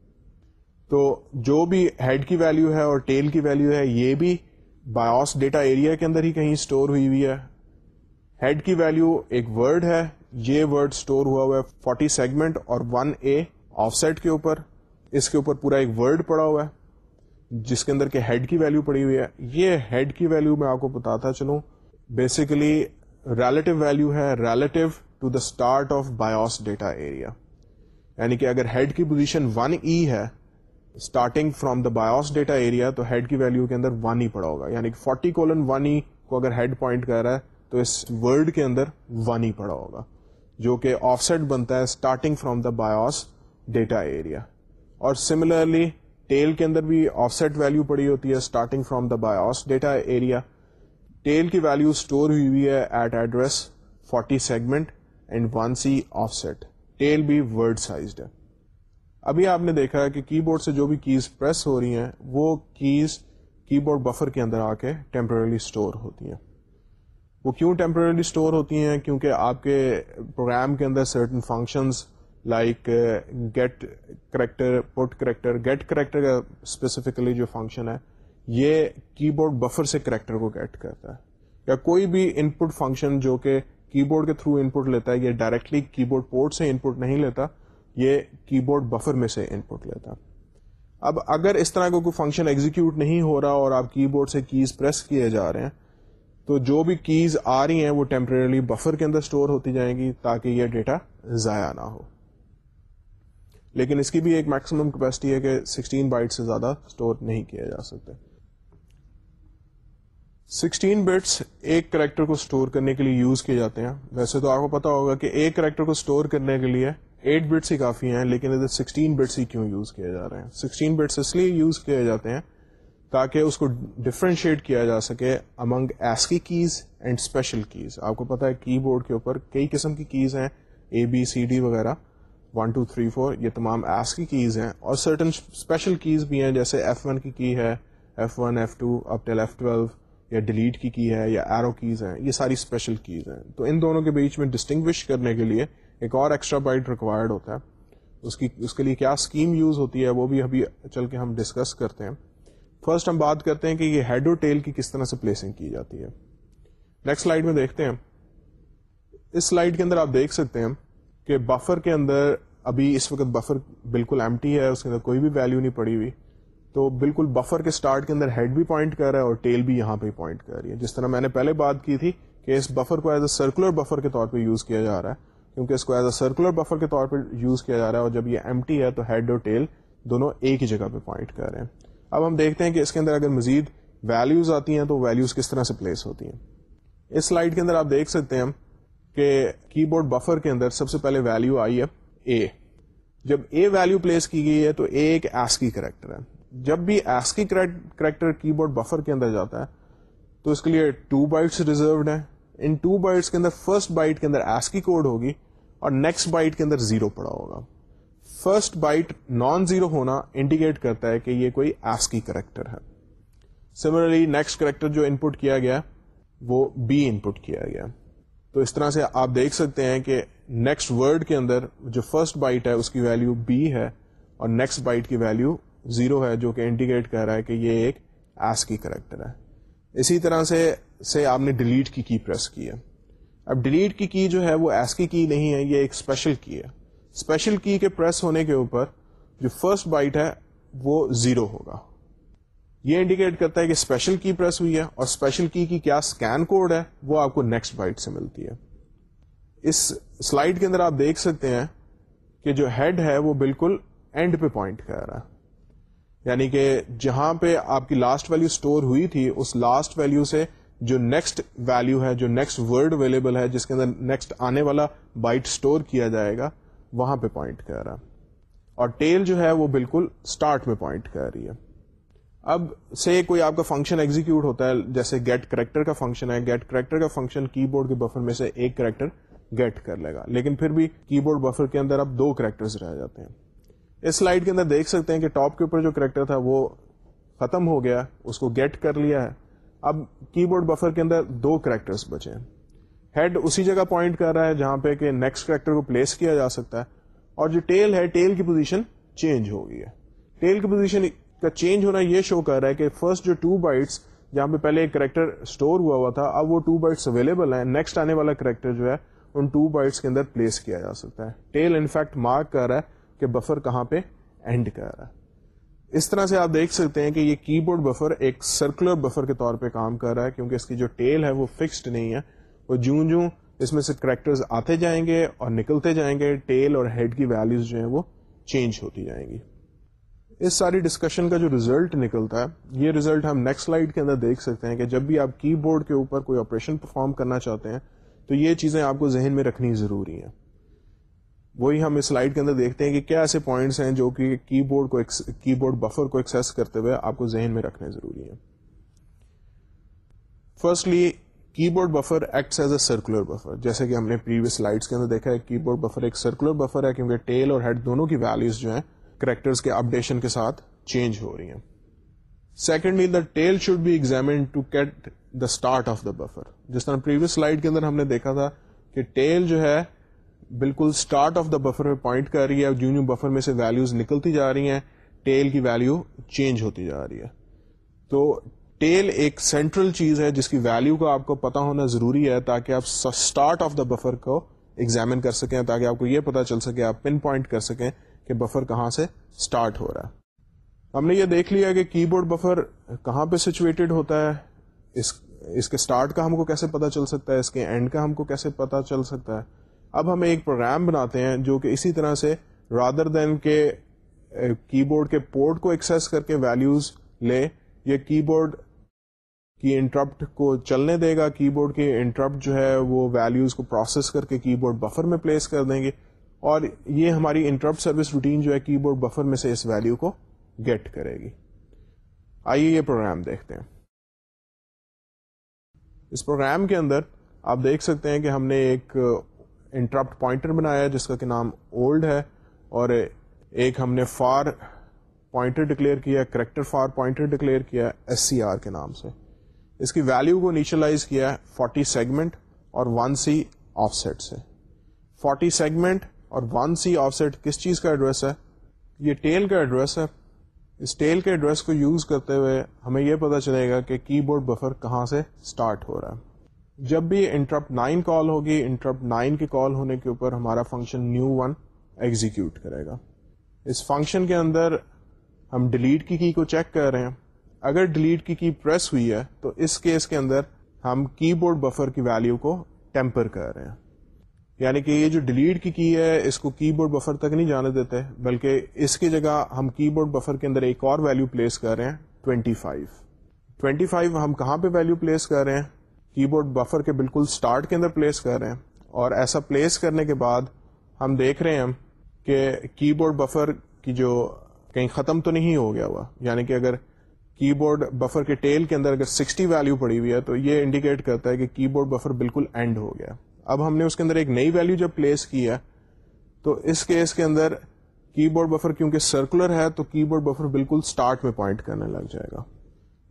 تو جو بھی ہیڈ کی ویلو ہے اور ٹیل کی ویلو ہے، یہ بھی بایوس ڈیٹا ایریا کے اندر ہی کہیں اسٹور ہوئی ہوئی ہے۔ ہیڈ کی ویلو ایک ورڈ ہے، یہ ورڈ اسٹور ہوا ہوا ہے فورٹی سیگمنٹ اور ون اے آف سیٹ کے اوپر۔ اس کے اوپر پورا ایک ورڈ پڑا ہوا ہے، جس کے اندر کے ہیڈ کی ویلو پڑی ہوئی ہے۔ یہ ہیڈ کی ویلو میں آپ کو بتاتا چلوں۔ بیسیکلی ریلیٹو ویلو ہے relative to the start of BIOS data area یعنی کہ اگر ہیڈ کی پوزیشن ون ای ہے starting from the BIOS data area تو ہیڈ کی ویلو کے اندر ون ہی پڑا ہوگا. یعنی فورٹی کولن ون ای کو اگر ہیڈ پوائنٹ کر رہا ہے، تو اس ورڈ کے اندر ون ہی پڑا ہوگا، جو کہ آف سیٹ بنتا ہے starting from the BIOS data area اور سملرلی ٹیل کے اندر بھی آف سیٹ ویلو پڑی ہوتی ہے starting from the BIOS data area tail کی ویلو اسٹور ہوئی ہوئی ہے at address 40 segment and one C offset tail بھی ورڈ سائزڈ ہے۔ ابھی آپ نے دیکھا کہ کی بورڈ سے جو بھی کیز پریس ہو رہی ہیں، وہ کیز کی بورڈ بفر کے اندر آ کے ٹیمپرلی اسٹور ہوتی ہیں۔ وہ کیوں ٹیمپرلی اسٹور ہوتی ہیں؟ کیونکہ آپ کے پروگرام کے اندر certain functions like get character put character get character کا اسپیسیفکلی جو فنکشن ہے، یہ کی بورڈ بفر سے کریکٹر کو گیٹ کرتا ہے۔ یا کوئی بھی ان پٹ فنکشن جو کہ کی بورڈ کے تھرو ان پٹ لیتا ہے، یہ ڈائریکٹلی کی بورڈ پورٹ سے ان پٹ نہیں لیتا یہ کی بورڈ بفر میں سے ان پٹ لیتا۔ اب اگر اس طرح کا کوئی فنکشن ایگزیکیوٹ نہیں ہو رہا اور آپ کی بورڈ سے کیز پریس کیے جا رہے ہیں، تو جو بھی کیز آ رہی ہیں وہ ٹیمپرلی بفر کے اندر اسٹور ہوتی جائیں گی تاکہ یہ ڈیٹا ضائع نہ ہو۔ لیکن اس کی بھی ایک میکسیمم کیپیسٹی ہے کہ سکسٹین بائٹ سے زیادہ اسٹور نہیں کیا جا سکتے۔ سکسٹین بٹس ایک کریکٹر کو اسٹور کرنے کے لیے یوز کیے جاتے ہیں۔ ویسے تو آپ کو پتا ہوگا کہ ایک کریکٹر کو اسٹور کرنے کے لیے ایٹ بٹس ہی کافی ہیں، لیکن ادھر سکسٹین بٹس ہی کیوں یوز کیے جا رہے ہیں؟ سکسٹین بٹس اس لیے یوز کیے جاتے ہیں تاکہ اس کو ڈفرینشیٹ کیا جا سکے among ASCII keys and special keys آپ کو پتا ہے کی بورڈ کے اوپر کئی قسم کی کیز ہیں اے بی سی ڈی وغیرہ۔ ون ٹو تھری فور یہ تمام ایس کی کیز ہیں۔ اور سرٹن اسپیشل کیز بھی ہیں، جیسے ایف ون کی کی ہے F one F two up till F twelve یا ڈیلیٹ کی کی ہے، یا ایرو کیز ہیں۔ یہ ساری اسپیشل کیز ہیں۔ تو ان دونوں کے بیچ میں ڈسٹنگوش کرنے کے لیے ایک اور ایکسٹرا بائٹ ریکوائرڈ ہوتا ہے۔ اس کی اس کے لیے کیا اسکیم یوز ہوتی ہے وہ بھی ابھی چل کے ہم ڈسکس کرتے ہیں۔ فرسٹ ہم بات کرتے ہیں کہ یہ ہیڈ اور ٹیل کی کس طرح سے پلیسنگ کی جاتی ہے۔ نیکسٹ سلائڈ میں دیکھتے ہیں۔ اس سلائڈ کے اندر آپ دیکھ سکتے ہیں کہ بفر کے اندر ابھی اس وقت بفر بالکل ایمٹی ہے، اس کے اندر کوئی بھی ویلو نہیں پڑی ہوئی۔ تو بالکل بفر کے سٹارٹ کے اندر ہیڈ بھی پوائنٹ کر رہا ہے اور ٹیل بھی یہاں پہ پوائنٹ کر رہی ہے۔ جس طرح میں نے پہلے بات کی تھی کہ اس بفر کو ایز اے سرکولر بفر کے طور پہ یوز کیا جا رہا ہے۔ کیونکہ اس کو ایز اے سرکولر بفر کے طور پہ یوز کیا جا رہا ہے اور جب یہ ایم ٹی ہے تو ہیڈ اور ٹیل دونوں ایک ہی جگہ پہ پوائنٹ کر رہے ہیں۔ اب ہم دیکھتے ہیں کہ اس کے اندر اگر مزید ویلوز آتی ہیں تو ویلوز کس طرح سے پلیس ہوتی ہیں۔ اس سلائڈ کے اندر آپ دیکھ سکتے ہیں کہ کی بورڈ بفر کے اندر سب سے پہلے ویلو آئی ہے اے جب اے ویلو پلیس کی گئی ہے تو اے ایک ایسکی کریکٹر ہے۔ جب بھی ASCII character keyboard buffer کے اندر جاتا ہے تو اس کے لیے ٹو بائٹس ریزروڈ ہیں۔ ان ٹو بائٹس کے اندر فرسٹ بائٹ کے اندر ایسکی کوڈ ہوگی۔ اور نیکسٹ بائٹ کے اندر زیرو پڑا ہوگا۔ فرسٹ بائٹ نان زیرو ہونا انڈیکیٹ کرتا ہے کہ یہ کوئی ایس کی کریکٹر ہے۔ سملرلی نیکسٹ کریکٹر جو ان پٹ کیا گیا، وہ بی ان پٹ کیا گیا۔ تو اس طرح سے آپ دیکھ سکتے ہیں کہ نیکسٹ ورڈ کے اندر جو فرسٹ بائٹ ہے، اس کی ویلو بی ہے اور نیکسٹ بائٹ کی ویلو زیرو ہے، جو کہ انڈیکیٹ کر رہا ہے کہ یہ ایک ایس کی کریکٹر ہے۔ اسی طرح سے سے آپ نے ڈیلیٹ کی کی پریس کی ہے۔ اب ڈیلیٹ کی کی جو ہے وہ ایس کی کی نہیں ہے، یہ ایک اسپیشل کی ہے. اسپیشل کی کے پریس ہونے کے اوپر جو فرسٹ بائٹ ہے وہ زیرو ہوگا. یہ انڈیکیٹ کرتا ہے کہ اسپیشل کی پریس ہوئی ہے اور اسپیشل کی کی کیا اسکین کوڈ ہے وہ آپ کو نیکسٹ بائٹ سے ملتی ہے. اس سلائڈ کے اندر آپ دیکھ سکتے ہیں کہ جو ہیڈ ہے وہ بالکل اینڈ پہ پوائنٹ کر رہا ہے. یعنی کہ جہاں پہ آپ کی لاسٹ ویلو اسٹور ہوئی تھی، اس لاسٹ ویلو سے جو نیکسٹ ویلو ہے، جو نیکسٹ ورڈ اویلیبل ہے، جس کے اندر نیکسٹ آنے والا بائٹ اسٹور کیا جائے گا، وہاں پہ پوائنٹ کر رہا۔ اور ٹیل جو ہے، وہ بالکل اسٹارٹ میں پوائنٹ کر رہی ہے۔ اب سے کوئی آپ کا فنکشن ایگزیکیوٹ ہوتا ہے، جیسے گیٹ کریکٹر کا فنکشن ہے گیٹ کریکٹر کا فنکشن کی بورڈ کے بفر میں سے ایک کریکٹر گیٹ کر لے گا۔ لیکن پھر بھی کی بورڈ بفر کے اندر اب دو کریکٹر رہ جاتے ہیں۔ اس سلائڈ کے اندر دیکھ سکتے ہیں کہ ٹاپ کے اوپر جو کریکٹر تھا، وہ ختم ہو گیا، اس کو گیٹ کر لیا ہے۔ اب کی بورڈ بفر کے اندر دو کریکٹرز بچے ہیں۔ ہیڈ اسی جگہ پوائنٹ کر رہا ہے جہاں پہ کہ نیکسٹ کریکٹر کو پلیس کیا جا سکتا ہے۔ اور جو ٹیل ہے ٹیل کی پوزیشن چینج ہو گئی ہے۔ ٹیل کی پوزیشن کا چینج ہونا یہ شو کر رہا ہے کہ فرسٹ جو ٹو بائٹس جہاں پہ پہلے ایک کریکٹر اسٹور ہوا ہوا تھا، اب وہ ٹو بائٹس اویلیبل ہیں۔ نیکسٹ آنے والا کریکٹر جو ہے، ان ٹو بائٹس کے اندر پلیس کیا جا سکتا ہے۔ ٹیل انفیکٹ مارک کر رہا ہے کہ بفر کہاں پہ اینڈ کر رہا ہے۔ اس طرح سے آپ دیکھ سکتے ہیں کہ یہ کی بورڈ بفر ایک سرکولر بفر کے طور پہ کام کر رہا ہے، کیونکہ اس کی جو ٹیل ہے وہ فکسڈ نہیں ہے۔ وہ جوں جوں اس میں سے کریکٹرز آتے جائیں گے اور نکلتے جائیں گے ٹیل اور ہیڈ کی ویلوز جو ہیں وہ چینج ہوتی جائیں گی۔ اس ساری ڈسکشن کا جو ریزلٹ نکلتا ہے، یہ ریزلٹ ہم نیکسٹ سلائڈ کے اندر دیکھ سکتے ہیں کہ جب بھی آپ کی بورڈ کے اوپر کوئی آپریشن پرفارم کرنا چاہتے ہیں، تو یہ چیزیں آپ کو ذہن میں رکھنی ضروری ہیں۔ وہی ہم اس سلائڈ کے اندر دیکھتے ہیں کہ کیا ایسے پوائنٹس ہیں جو کہ کی بورڈ کو کی بورڈ بفر کو ایکسیس کرتے ہوئے آپ کو ذہن میں رکھنے ضروری ہے firstly keyboard buffer acts as a circular buffer جیسے کہ ہم نے پریویس سلائڈس کے اندر دیکھا ہے کی بورڈ بفر ایک سرکولر بفر ہے، کیونکہ ٹیل اور ہیڈ دونوں کی ویلوز جو ہیں کریکٹرز کے اپڈیشن کے ساتھ چینج ہو رہی ہیں۔ Secondly the tail should be examine to get the start of the buffer جس طرح پریویس سلائڈ کے اندر ہم نے دیکھا تھا کہ ٹیل جو ہے بالکل اسٹارٹ آف دا بفر پہ پوائنٹ کر رہی ہے جو جو بفر میں سے ویلوز نکلتی جا رہی ہیں ٹیل کی ویلو چینج ہوتی جا رہی ہے۔ تو ٹیل ایک سینٹرل چیز ہے جس کی ویلو کا آپ کو پتا ہونا ضروری ہے تاکہ آپ اسٹارٹ آف دا بفر کو ایگزامن کر سکیں تاکہ آپ کو یہ پتا چل سکے، آپ پن پوائنٹ کر سکیں کہ بفر کہاں سے اسٹارٹ ہو رہا ہے۔ ہم نے یہ دیکھ لیا کہ کی بورڈ بفر کہاں پہ سچویٹڈ ہوتا ہے، اس اس کے اسٹارٹ کا ہم کو کیسے پتا چل سکتا ہے، اس کے اینڈ کا ہم کو کیسے پتا چل سکتا ہے۔ اب ہم ایک پروگرام بناتے ہیں جو کہ اسی طرح سے رادر دین کے کی بورڈ کے پورٹ کو ایکسیس کر کے ویلیوز لے یا کی بورڈ کی انٹرپٹ کو چلنے دے گا کی بورڈ کی انٹرپٹ جو ہے وہ ویلیوز کو پروسیس کر کے کی بورڈ بفر میں پلیس کر دیں گے اور یہ ہماری انٹرپٹ سروس روٹین جو ہے کی بورڈ بفر میں سے اس ویلیو کو گیٹ کرے گی۔ آئیے یہ پروگرام دیکھتے ہیں۔ اس پروگرام کے اندر آپ دیکھ سکتے ہیں کہ ہم نے ایک انٹرپٹ پوائنٹر بنایا جس کا کہ نام اولڈ ہے، اور ایک ہم نے فار پوائنٹر ڈکلیئر کیا کریکٹر فار پوائنٹر ڈکلیئر کیا ایس سی آر کے نام سے۔ اس کی ویلو کو نیچرلائز کیا ہے فورٹی سیگمنٹ اور ون سی آف سیٹ سے۔ فورٹی سیگمنٹ اور ون سی آف سیٹ کس چیز کا ایڈریس ہے؟ یہ ٹیل کا ایڈریس ہے۔ اس ٹیل کے ایڈریس کو یوز کرتے ہوئے ہمیں یہ پتا چلے گا کہ کی بورڈ بفر کہاں سے اسٹارٹ ہو رہا ہے۔ جب بھی انٹرپٹ نائن کال ہوگی، انٹرپٹ نائن کی کال ہونے کے اوپر ہمارا فنکشن نیو ون ایگزیکیوٹ کرے گا۔ اس فنکشن کے اندر ہم ڈیلیٹ کی کی کو چیک کر رہے ہیں۔ اگر ڈیلیٹ کی کی پریس ہوئی ہے، تو اس کیس کے اندر ہم کی بورڈ بفر کی ویلو کو ٹیمپر کر رہے ہیں۔ یعنی کہ یہ جو ڈیلیٹ کی کی ہے، اس کو کی بورڈ بفر تک نہیں جانے دیتے، بلکہ اس کی جگہ ہم کی بورڈ بفر کے اندر ایک اور ویلو پلیس کر رہے ہیں 25 فائیو۔ فائیو ہم کہاں پہ ویلو پلیس کر رہے ہیں؟ کی بورڈ بفر کے بالکل سٹارٹ کے اندر پلیس کر رہے ہیں اور ایسا پلیس کرنے کے بعد ہم دیکھ رہے ہیں کہ کی بورڈ بفر کی جو کہیں ختم تو نہیں ہو گیا ہوا یعنی کہ اگر کی بورڈ بفر کے ٹیل کے اندر اگر 60 ویلو پڑی ہوئی ہے تو یہ انڈیکیٹ کرتا ہے کہ کی بورڈ بفر بالکل اینڈ ہو گیا۔ اب ہم نے اس کے اندر ایک نئی ویلو جب پلیس کی ہے، تو اس کیس کے اندر کی بورڈ بفر کیونکہ سرکولر ہے، تو کی بورڈ بفر بالکل سٹارٹ میں پوائنٹ کرنے لگ جائے گا۔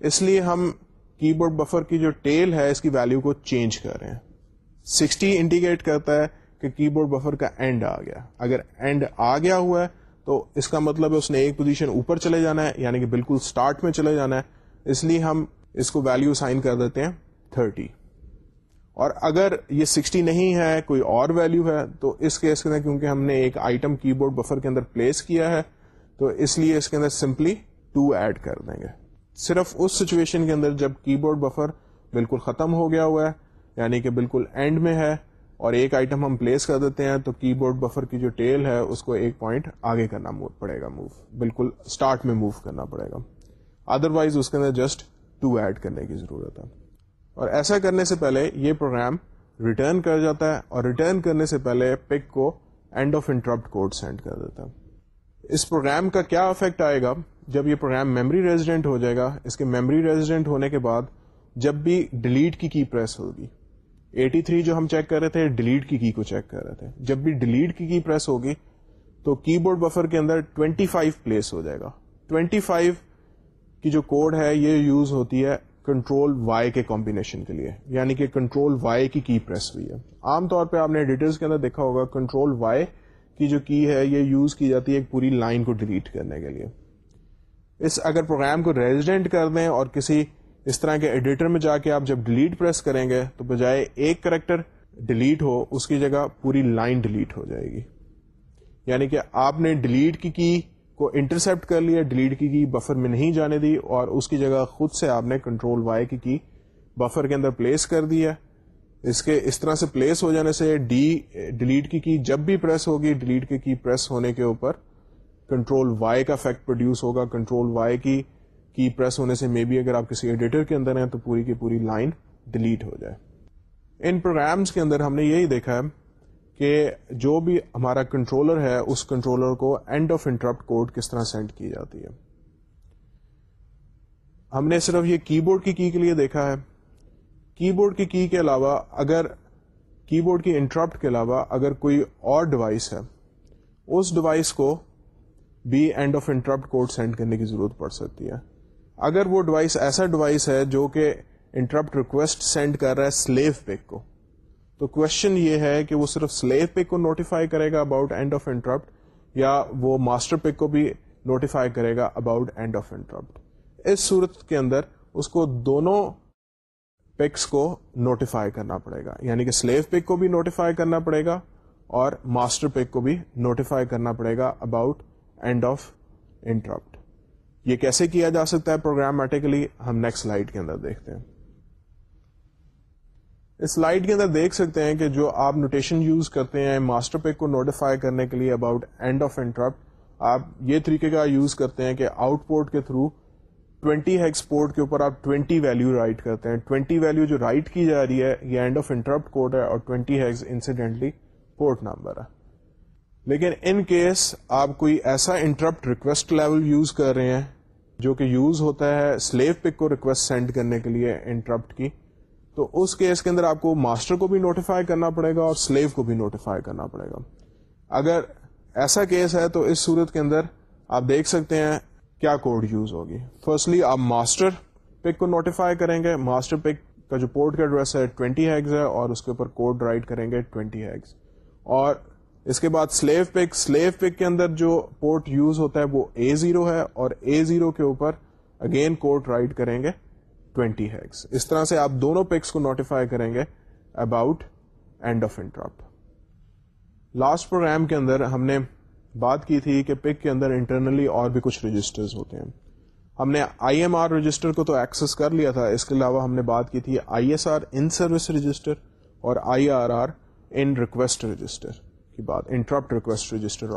اس لیے ہم کی بورڈ بفر کی جو ٹیل ہے، اس کی ویلو کو چینج کر رہے ہیں۔ سکسٹی انڈیکیٹ کرتا ہے کہ کی بورڈ بفر کا اینڈ آ گیا۔ اگر اینڈ آ گیا ہوا ہے، تو اس کا مطلب ہے اس نے ایک پوزیشن اوپر چلے جانا ہے یعنی کہ بالکل سٹارٹ میں چلے جانا ہے۔ اس لیے ہم اس کو ویلو سائن کر دیتے ہیں تھرٹی اور اگر یہ 60 نہیں ہے، کوئی اور ویلو ہے، تو اس کیس کے اندر کیونکہ ہم نے ایک آئٹم کی بورڈ بفر کے اندر پلیس کیا ہے، تو اس لیے اس کے اندر سمپلی ٹو ایڈ کر دیں گے۔ صرف اس سچویشن کے اندر جب کی بورڈ بفر بالکل ختم ہو گیا ہوا ہے یعنی کہ بالکل اینڈ میں ہے اور ایک آئٹم ہم پلیس کر دیتے ہیں، تو کی بورڈ بفر کی جو ٹیل ہے، اس کو ایک پوائنٹ آگے کرنا پڑے گا موو بالکل اسٹارٹ میں موو کرنا پڑے گا۔ ادر وائز اس کے اندر جسٹ ٹو ایڈ کرنے کی ضرورت ہے۔ اور ایسا کرنے سے پہلے یہ پروگرام ریٹرن کر جاتا ہے اور ریٹرن کرنے سے پہلے پک کو end of interrupt code send کر دیتا ہے۔ اس پروگرام کا کیا افیکٹ آئے گا جب یہ پروگرام میموری ریزیڈنٹ ہو جائے گا؟ اس کے میموری ریزیڈنٹ ہونے کے بعد جب بھی ڈیلیٹ کی کی پریس ہوگی 83 جو ہم چیک کر رہے تھے ڈیلیٹ کی کی کو چیک کر رہے تھے۔ جب بھی ڈیلیٹ کی کی پریس ہوگی تو کی بورڈ بفر کے اندر 25 پلیس ہو جائے گا۔ 25 کی جو کوڈ ہے، یہ یوز ہوتی ہے کنٹرول وائی کے کمبینیشن کے لیے یعنی کہ کنٹرول وائی کی کی پریس ہوئی ہے۔ عام طور پہ آپ نے ڈیٹیلس کے اندر دیکھا ہوگا کنٹرول وائی کی جو کی ہے یہ یوز کی جاتی ہے ایک پوری لائن کو ڈیلیٹ کرنے کے لیے۔ اس اگر پروگرام کو ریزیڈنٹ کر دیں اور کسی اس طرح کے ایڈیٹر میں جا کے آپ جب ڈیلیٹ پریس کریں گے تو بجائے ایک کریکٹر ڈیلیٹ ہو، اس کی جگہ پوری لائن ڈیلیٹ ہو جائے گی۔ یعنی کہ آپ نے ڈیلیٹ کی کی کو انٹرسپٹ کر لیا ڈیلیٹ کی کی بفر میں نہیں جانے دی اور اس کی جگہ خود سے آپ نے کنٹرول وائی کی کی بفر کے اندر پلیس کر دیا۔ اس کے اس طرح سے پلیس ہو جانے سے ڈی ڈیلیٹ کی کی جب بھی پریس ہوگی ڈیلیٹ کی کی پریس ہونے کے اوپر کنٹرول وائی کا افیکٹ پروڈیوس ہوگا کنٹرول وائی کی کی پریس ہونے سے مے بی اگر آپ کسی ایڈیٹر کے اندر ہیں تو پوری کی پوری لائن ڈیلیٹ ہو جائے۔ ان پروگرامس کے اندر ہم نے یہی دیکھا ہے کہ جو بھی ہمارا کنٹرولر ہے، اس کنٹرولر کو اینڈ آف انٹرپٹ کوڈ کس طرح سینڈ کی جاتی ہے۔ ہم نے صرف یہ کی بورڈ کی کی کے لیے دیکھا ہے۔ کی بورڈ کی کی کے علاوہ اگر کی بورڈ کی انٹرپٹ کے علاوہ اگر کوئی اور ڈیوائس ہے، اس ڈیوائس کو بھی end of interrupt code send کرنے کی ضرورت پڑ سکتی ہے۔ اگر وہ ڈیوائس ایسا ڈیوائس ہے جو کہ انٹرپٹ ریکویسٹ سینڈ کر رہا ہے سلیو پک کو، تو کوشچن یہ ہے کہ وہ صرف سلیو پک کو نوٹیفائی کرے گا اباؤٹ اینڈ آف انٹرپٹ یا وہ ماسٹر پک کو بھی نوٹیفائی کرے گا اباؤٹ اینڈ آف انٹرپٹ اس صورت کے اندر اس کو دونوں پکس کو نوٹیفائی کرنا پڑے گا۔ یعنی کہ سلیو پک کو بھی نوٹیفائی کرنا پڑے گا اور ماسٹر پک کو بھی نوٹیفائی کرنا پڑے گا اباؤٹ اینڈ آف انٹرپٹ یہ کیسے کیا جا سکتا ہے پروگرامیٹیکلی ہم نیکسٹ سلائڈ کے اندر دیکھتے ہیں۔ اس سلائڈ کے اندر دیکھ سکتے ہیں کہ جو آپ نوٹیشن یوز کرتے ہیں ماسٹر پک کو نوٹیفائی کرنے کے لیے اباؤٹ اینڈ آف انٹرپٹ آپ یہ طریقے کا یوز کرتے ہیں کہ آؤٹ پورٹ کے تھرو 20 ہیکس پورٹ کے اوپر آپ 20 ویلو رائٹ کرتے ہیں۔ 20 ویلو جو رائٹ کی جا رہی ہے، یہ اینڈ آف انٹرپٹ کوڈ ہے اور 20 ہیکس انسیڈنٹلی پورٹ نمبر ہے۔ لیکن ان کیس آپ کوئی ایسا انٹرپٹ ریکویسٹ لیول یوز کر رہے ہیں جو کہ یوز ہوتا ہے سلیو پک کو ریکویسٹ سینڈ کرنے کے لیے انٹرپٹ کی، تو اس کیس کے اندر آپ کو ماسٹر کو بھی نوٹیفائی کرنا پڑے گا اور سلیو کو بھی نوٹیفائی کرنا پڑے گا۔ اگر ایسا کیس ہے تو اس صورت کے اندر آپ دیکھ سکتے ہیں کیا کوڈ یوز ہوگی؟ فرسٹلی آپ ماسٹر پک کو نوٹیفائی کریں گے. ماسٹر پک کا جو پورٹ کا ایڈریس ہے 20 ہیگز ہے اور اس کے اوپر کوڈ رائٹ کریں گے 20 ہیگز اور اس کے بعد سلیو پک سلیو پک کے اندر جو پورٹ یوز ہوتا ہے وہ اے زیرو ہے اور اے زیرو کے اوپر اگین کوڈ رائٹ کریں گے 20 ہیگس اس طرح سے آپ دونوں پکس کو نوٹیفائی کریں گے about end of interrupt last program کے اندر ہم نے بات کی تھی کہ پک کے اندر انٹرنلی اور بھی کچھ رجسٹر ہوتے ہیں۔ ہم نے آئی ایم آر رجسٹر کو تو ایکسس کر لیا تھا، اس کے علاوہ ہم نے بات کی تھی I S R in service register اور I R R in request register کی بات interrupt request register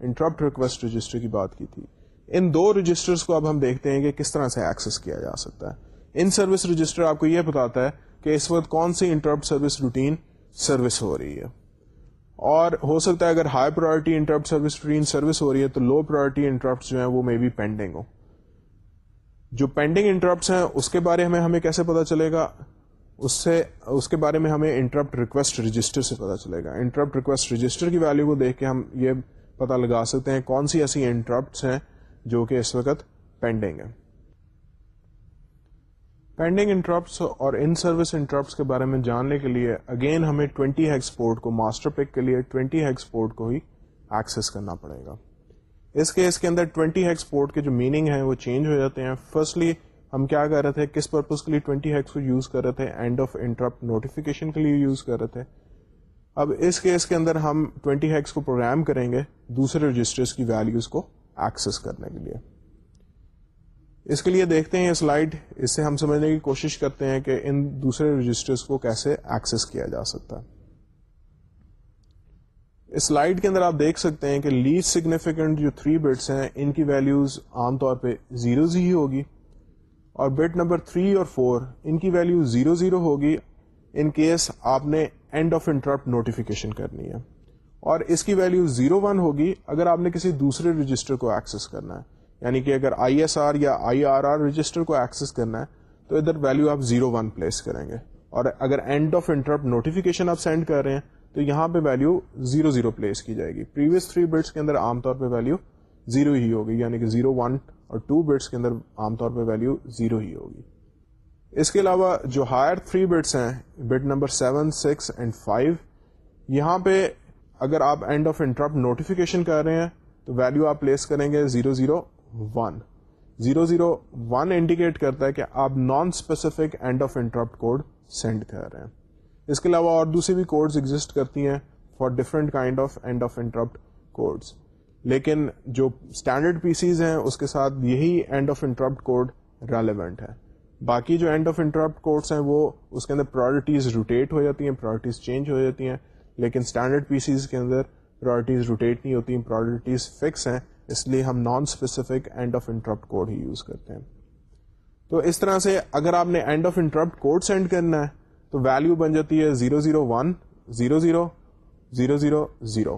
interrupt request register کی بات کی تھی۔ ان دو رجسٹرز کو اب ہم دیکھتے ہیں کہ کس طرح سے ایکسس کیا جا سکتا ہے۔ ان سروس رجسٹر آپ کو یہ بتاتا ہے کہ اس وقت کون سی انٹرپٹ سروس روٹین سروس ہو رہی ہے۔ اور ہو سکتا ہے اگر high priority interrupt service routine service ہو رہی ہے تو لو پرائرٹی انٹرپٹ جو ہیں وہ مے بی پینڈنگ ہو جو پینڈنگ انٹرپٹس ہیں اس کے بارے میں ہمیں کیسے پتا چلے گا؟ اس سے اس کے بارے میں ہمیں انٹرپٹ ریکویسٹ رجسٹر سے پتا چلے گا۔ انٹرپٹ ریکویسٹ رجسٹر کی ویلو کو دیکھ کے ہم یہ پتا لگا سکتے ہیں کون سی ایسی انٹرپٹس ہیں جو کہ اس وقت پینڈنگ ہیں۔ پینڈنگ انٹرپٹس اور ان سروس انٹرپٹس کے بارے میں جاننے کے لیے اگین ہمیں 20 ہیکس پورٹ کو ماسٹر پک کے لیے 20 ہیکس پورٹ کو ہی ایکسس کرنا پڑے گا۔ اس کیس کے اندر 20 ہیکس پورٹ کے جو میننگ ہیں وہ چینج ہو جاتے ہیں۔ فرسٹلی ہم کیا کر رہے تھے؟ کس پرپز کے لیے 20 ہیکس کو یوز کر رہے تھے؟ اینڈ آف انٹرپٹ نوٹیفیکیشن کے لیے یوز کر رہے تھے۔ اب اس کیس کے اندر ہم 20 ہیکس کو پروگرام کریں گے دوسرے رجسٹرز کی ویلیوز کو ایکسس کرنے کے لیے۔ اس کے لیے دیکھتے ہیں یہ سلائڈ اس سے ہم سمجھنے کی کوشش کرتے ہیں کہ ان دوسرے رجسٹرز کو کیسے ایکسس کیا جا سکتا۔ ہے اس سلائڈ کے اندر آپ دیکھ سکتے ہیں کہ لیسٹ سگنیفیکینٹ جو تھری بٹس ہیں، ان کی ویلیوز عام طور پہ زیروز ہی ہوگی اور بٹ نمبر تھری اور فور، ان کی ویلیو زیرو زیرو ہوگی ان کیس آپ نے اینڈ آف انٹرپٹ نوٹیفیکیشن کرنی ہے۔ اور اس کی ویلیو زیرو ون ہوگی اگر آپ نے کسی دوسرے رجسٹر کو ایکسس کرنا ہے۔ یعنی کہ اگر آئی ایس آر یا آئی آر آر رجسٹر کو ایکسس کرنا ہے، تو ادھر ویلو آپ زیرو ون پلیس کریں گے۔ اور اگر اینڈ آف انٹرپٹ نوٹیفیکیشن آپ سینڈ کر رہے ہیں، تو یہاں پہ ویلو زیرو زیرو پلیس کی جائے گی۔ پریویس تھری بٹس کے اندر عام طور پہ ویلو زیرو ہی ہوگی یعنی کہ زیرو ون اور ٹو بٹس کے اندر عام طور پہ ویلو زیرو ہی ہوگی۔ اس کے علاوہ جو ہائر تھری بٹس ہیں bit number seven six and five یہاں پہ اگر آپ اینڈ آف انٹرپٹ نوٹیفیکیشن کر رہے ہیں، تو ویلو آپ پلیس کریں گے zero zero one zero zero one indicate کرتا ہے کہ آپ non specific end of interrupt code send کر رہے ہیں۔ اس کے علاوہ اور دوسری بھی کوڈز ایگزٹ کرتی ہیں for different kind of end of interrupt codes لیکن جو اسٹینڈرڈ پی سیز ہیں، اس کے ساتھ یہی end of interrupt code relevant ہے۔ باقی جو اینڈ آف انٹرپٹ کوڈس ہیں، وہ اس کے اندر پرائرٹیز روٹیٹ ہو جاتی ہیں پرائرٹیز چینج ہو جاتی ہیں۔ لیکن اسٹینڈرڈ پی سیز کے اندر پرائرٹیز روٹیٹ نہیں ہوتی ہیں پرائرٹیز فکس ہیں۔ اس لیے ہم non specific end of interrupt code he use کرتے ہیں۔ تو اس طرح سے اگر آپ نے end of interrupt code send کرنا ہے، تو ویلو بن جاتی ہے zero zero one zero zero zero zero zero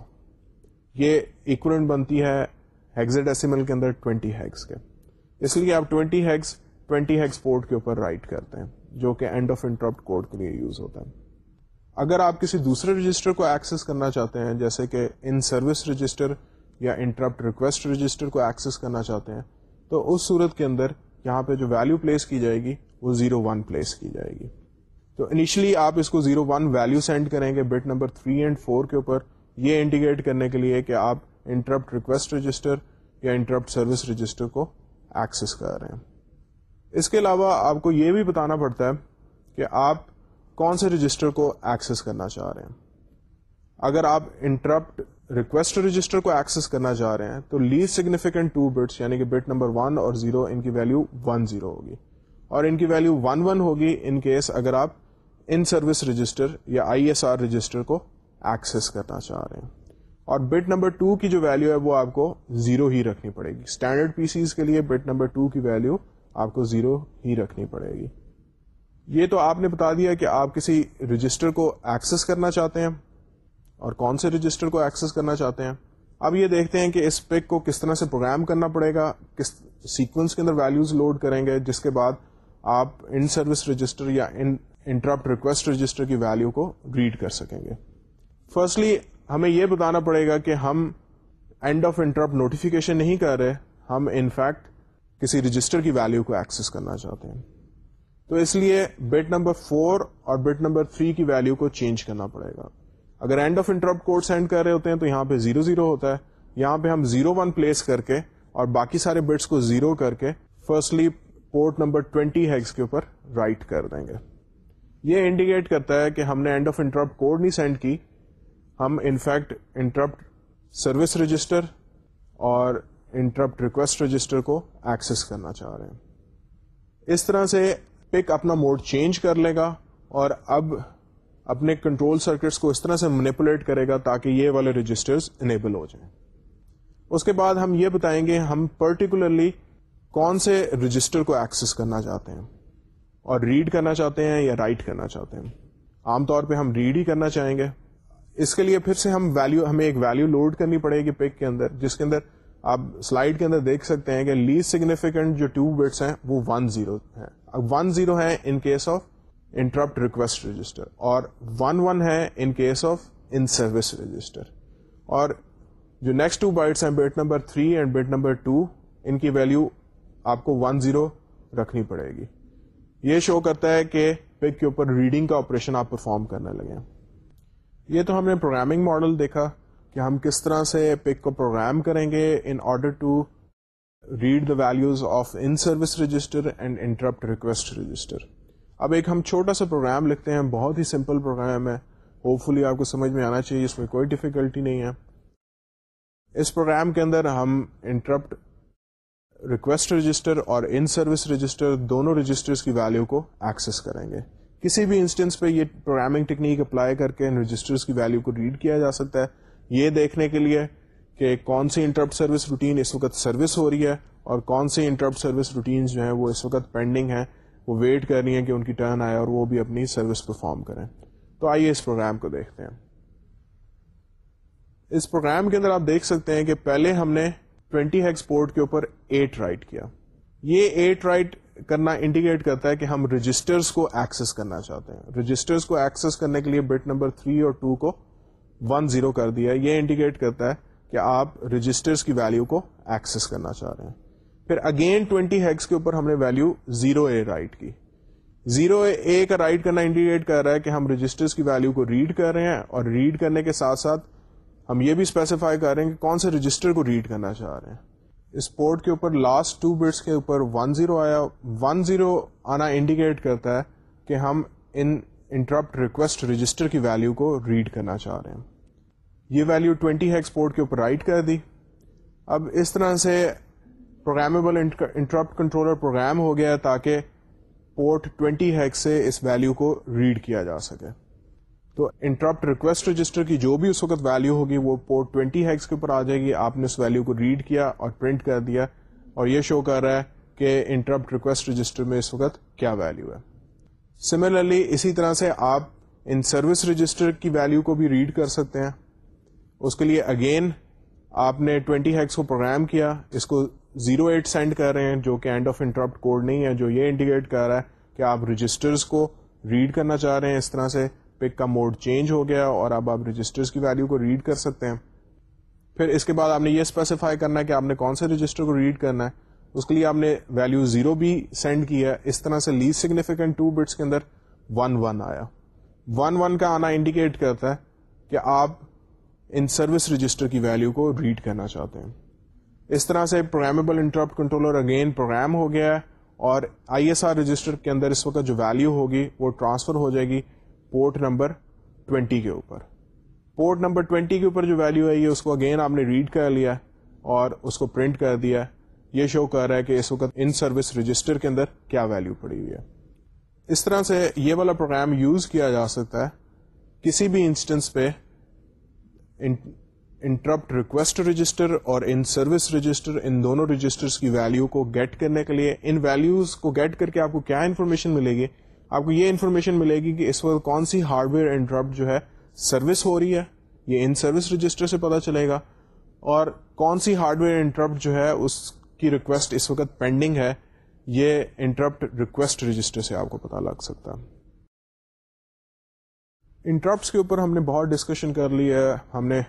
یہ ایکولنٹ بنتی ہے ہیگزڈیسیمل کے اندر ٹوینٹی ہیگس کے۔ اس لیے آپ twenty hex twenty hex port کے اوپر رائٹ کرتے ہیں، جو کہ اینڈ آف انٹرپٹ کوڈ کے لیے یوز ہوتا ہے۔ اگر آپ کسی دوسرے رجسٹر کو ایکسس کرنا چاہتے ہیں، جیسے کہ ان سروس رجسٹر یا انٹرپٹ ریکویسٹ رجسٹر کو ایکسس کرنا چاہتے ہیں، تو اس صورت کے اندر یہاں پہ جو ویلو پلیس کی جائے گی، وہ زیرو ون پلیس کی جائے گی۔ تو انیشلی آپ اس کو زیرو ون ویلو سینڈ کریں گے bit number three and four کے اوپر، یہ انڈیکیٹ کرنے کے لیے کہ آپ انٹرپٹ ریکویسٹ رجسٹر یا انٹرپٹ سروس رجسٹر کو ایکسس کر رہے ہیں۔ اس کے علاوہ آپ کو یہ بھی بتانا پڑتا ہے کہ آپ کون سے رجسٹر کو ایکسس کرنا چاہ رہے ہیں۔ اگر آپ انٹرپٹ ریکویسٹ رجسٹر کو ایکسس کرنا چاہ رہے ہیں، تو لیسٹ سگنیفیکینٹ ٹو بٹس یعنی کہ بٹ نمبر ون اور زیرو ان کی ویلو ون زیرو ہوگی۔ اور ان کی ویلو ون ون ہوگی ان کیس اگر آپ ان سروس رجسٹر یا آئی ایس آر رجسٹر کو ایکسس کرنا چاہ رہے ہیں۔ اور بٹ نمبر ٹو کی جو ویلو ہے وہ آپ کو زیرو ہی رکھنی پڑے گی۔ اسٹینڈرڈ پی سیز کے لیے بٹ نمبر ٹو کی ویلو آپ کو زیرو ہی رکھنی پڑے گی۔ یہ تو آپ نے بتا دیا کہ آپ کسی رجسٹر کو ایکسس کرنا چاہتے ہیں۔ اور کون سے رجسٹر کو ایکسس کرنا چاہتے ہیں؟ اب یہ دیکھتے ہیں کہ اس پک کو کس طرح سے پروگرام کرنا پڑے گا، کس سیکوینس کے اندر ویلوز لوڈ کریں گے، جس کے بعد آپ ان سروس رجسٹر یا انٹرپٹ ریکویسٹ رجسٹر کی ویلو کو ریڈ کر سکیں گے۔ فرسٹلی ہمیں یہ بتانا پڑے گا کہ ہم اینڈ آف انٹرپٹ نوٹیفیکیشن نہیں کر رہے، ہم انفیکٹ کسی رجسٹر کی ویلو کو ایکسس کرنا چاہتے ہیں۔ تو اس لیے بٹ نمبر فور اور بٹ نمبر تھری کی ویلو کو چینج کرنا پڑے گا۔ اگر end of interrupt code send کر رہے ہوتے ہیں تو یہاں پہ زیرو زیرو ہوتا ہے۔ یہاں پہ ہم زیرو ون پلیس کر کے اور باقی سارے بٹس کو زیرو کر کے firstly port number twenty hex کے اوپر رائٹ کر دیں گے۔ یہ انڈیکیٹ کرتا ہے کہ ہم نے اینڈ آف انٹرپٹ کوڈ نہیں سینڈ کی۔ ہم in fact interrupt service register اور انٹرپٹ ریکویسٹ رجسٹر کو ایکسس کرنا چاہ رہے ہیں۔ اس طرح سے پک اپنا موڈ چینج کر لے گا اور اب اپنے کنٹرول سرکٹس کو اس طرح سے مینیپولیٹ کرے گا تاکہ یہ والے رجسٹرز انیبل ہو جائیں۔ اس کے بعد ہم یہ بتائیں گے ہم پرٹیکولرلی کون سے رجسٹر کو ایکسس کرنا چاہتے ہیں۔ اور ریڈ کرنا چاہتے ہیں یا رائٹ کرنا چاہتے ہیں۔ عام طور پہ ہم ریڈ ہی کرنا چاہیں گے۔ اس کے لیے پھر سے ہم ویلو ہمیں ایک ویلو لوڈ کرنی پڑے گی پک کے اندر، جس کے اندر آپ سلائڈ کے اندر دیکھ سکتے ہیں کہ لیسٹ سگنیفیکینٹ جو ٹو بٹس ہیں وہ ون زیرو ہے ون زیرو ہے in case of interrupt request register اور ون ون ہے in case of in service register اور جو نیکسٹ ٹو بائٹس ہیں bit number three and bit number two ان کی ویلو آپ کو ون زیرو رکھنی پڑے گی یہ شو کرتا ہے کہ پک کے اوپر ریڈنگ کا آپریشن آپ پرفارم کرنے لگے یہ تو ہم نے پروگرامنگ ماڈل دیکھا کہ ہم کس طرح سے پک کو پروگرام کریں گے in order to read the values of in service register and interrupt request register اب ایک ہم چھوٹا سا پروگرام لکھتے ہیں، بہت ہی سمپل پروگرام ہے۔ ہوپ فلی آپ کو سمجھ میں آنا چاہیے، اس میں کوئی ڈفیکلٹی نہیں ہے۔ اس پروگرام کے اندر ہم انٹرپٹ ریکویسٹ رجسٹر اور ان سروس رجسٹر دونوں رجسٹر کی ویلو کو ایکسس کریں گے۔ کسی بھی انسٹنس پہ یہ پروگرامنگ ٹیکنیک اپلائی کر کے ان رجسٹرس کی ویلو کو ریڈ کیا جا سکتا ہے۔ یہ دیکھنے کے لیے کہ کون سی انٹرپٹ سروس روٹین اس وقت سروس ہو رہی ہے اور کون سی انٹرپٹ سروس روٹین جو ہیں وہ اس وقت پینڈنگ ہیں۔ وہ ویٹ کر رہی ہیں کہ ان کی ٹرن آئے اور وہ بھی اپنی سروس پرفارم کریں۔ تو آئیے اس پروگرام کو دیکھتے ہیں۔ اس پروگرام کے اندر آپ دیکھ سکتے ہیں کہ پہلے ہم نے 20 ہیکس پورٹ کے اوپر 8 رائٹ کیا۔ یہ 8 رائٹ کرنا انڈیکیٹ کرتا ہے کہ ہم رجسٹرز کو ایکسس کرنا چاہتے ہیں۔ رجسٹرز کو ایکسس کرنے کے لیے بٹ نمبر 3 اور 2 کو 1 0 کر دیا۔ یہ انڈیکیٹ کرتا ہے کہ آپ رجسٹرز کی ویلو کو ایکسس کرنا چاہ رہے ہیں۔ پھر اگین 20 ہیکس کے اوپر ہم نے ویلو 0 اے رائٹ کی۔ زیرو اے کا رائٹ کرنا انڈیکیٹ کر رہا ہے کہ ہم رجسٹرز کی ویلو کو ریڈ کر رہے ہیں اور ریڈ کرنے کے ساتھ ساتھ ہم یہ بھی اسپیسیفائی کر رہے ہیں کہ کون سے رجسٹر کو ریڈ کرنا چاہ رہے ہیں۔ اس پورٹ کے اوپر لاسٹ ٹو بٹس کے اوپر ون زیرو آیا۔ ون زیرو آنا انڈیکیٹ کرتا ہے کہ ہم ان انٹرپٹ ریکویسٹ رجسٹر کی ویلو کو ریڈ کرنا چاہ رہے ہیں۔ یہ ویلو 20 ہے پورٹ کے اوپر رائٹ کر دی۔ اب اس طرح سے پروگرامیبل انٹرپٹ کنٹرولر پروگرام ہو گیا تاکہ پورٹ 20 ہیکس سے اس ویلو کو ریڈ کیا جا سکے۔ تو انٹرپٹ ریکویسٹ رجسٹر کی جو بھی اس وقت ویلو ہوگی وہ پورٹ 20 ہیکس کے اوپر آ جائے گی۔ آپ نے اس ویلو کو ریڈ کیا اور پرنٹ کر دیا اور یہ شو کر رہا ہے کہ انٹرپٹ ریکویسٹ رجسٹر میں اس وقت کیا ویلو ہے۔ سملرلی اسی طرح سے آپ ان سروس رجسٹر کی ویلو کو بھی ریڈ کر سکتے ہیں۔ اس کے لیے اگین آپ نے ٹوینٹی ہیکس کو پروگرام کیا، اس کو زیرو ایٹ سینڈ کر رہے ہیں، جو کہ اینڈ آف انٹرپٹ کوڈ نہیں ہے، جو یہ انڈیکیٹ کر رہا ہے کہ آپ رجسٹرز کو ریڈ کرنا چاہ رہے ہیں اس طرح سے۔ پک کا موڈ چینج ہو گیا اور اب آپ رجسٹرز کی ویلو کو ریڈ کر سکتے ہیں۔ پھر اس کے بعد آپ نے یہ اسپیسیفائی کرنا ہے کہ آپ نے کون سے رجسٹر کو ریڈ کرنا ہے۔ اس کے لیے آپ نے ویلو زیرو بھی سینڈ کیا اس طرح سے لیز سگنیفیکینٹ ٹو بٹس کے اندر ون ون آیا۔ ون ون کا آنا انڈیکیٹ کرتا ہے کہ آپ ان سروس رجسٹر کی ویلو کو ریڈ کرنا چاہتے ہیں۔ اس طرح سے programmable interrupt controller again program ہو گیا ہے اور آئی ایس آر رجسٹر کے اندر اس وقت جو ویلو ہوگی وہ ٹرانسفر ہو جائے گی پورٹ نمبر 20 کے اوپر۔ پورٹ نمبر 20 کے اوپر جو ویلو ہے یہ اس کو اگین آپ نے ریڈ کر لیا اور اس کو پرنٹ کر دیا۔ یہ شو کر رہا ہے کہ اس وقت ان سروس رجسٹر کے اندر کیا ویلو پڑی ہوئی ہے۔ اس طرح سے یہ والا پروگرام یوز کیا جا سکتا ہے کسی بھی انسٹنس پہ انٹرپٹ ریکویسٹ رجسٹر اور ان سروس رجسٹر ان دونوں رجسٹر کی ویلو کو گیٹ کرنے کے لیے، ان ویلوز کو گیٹ کر کے آپ کو کیا انفارمیشن ملے گی؟ آپ کو یہ انفارمیشن ملے گی کہ اس وقت کون سی ہارڈ ویئر انٹرپٹ جو ہے سروس ہو رہی ہے، یہ ان سروس رجسٹر سے پتا چلے گا اور کون سی ہارڈ ویئر انٹرپٹ جو ہے اس کی ریکویسٹ اس وقت پینڈنگ ہے، یہ انٹرپٹ ریکویسٹ رجسٹر سے آپ کو پتا لگ سکتا۔ انٹرپٹس کے اوپر ہم نے بہت ڈسکشن کر لی ہے، ہم نے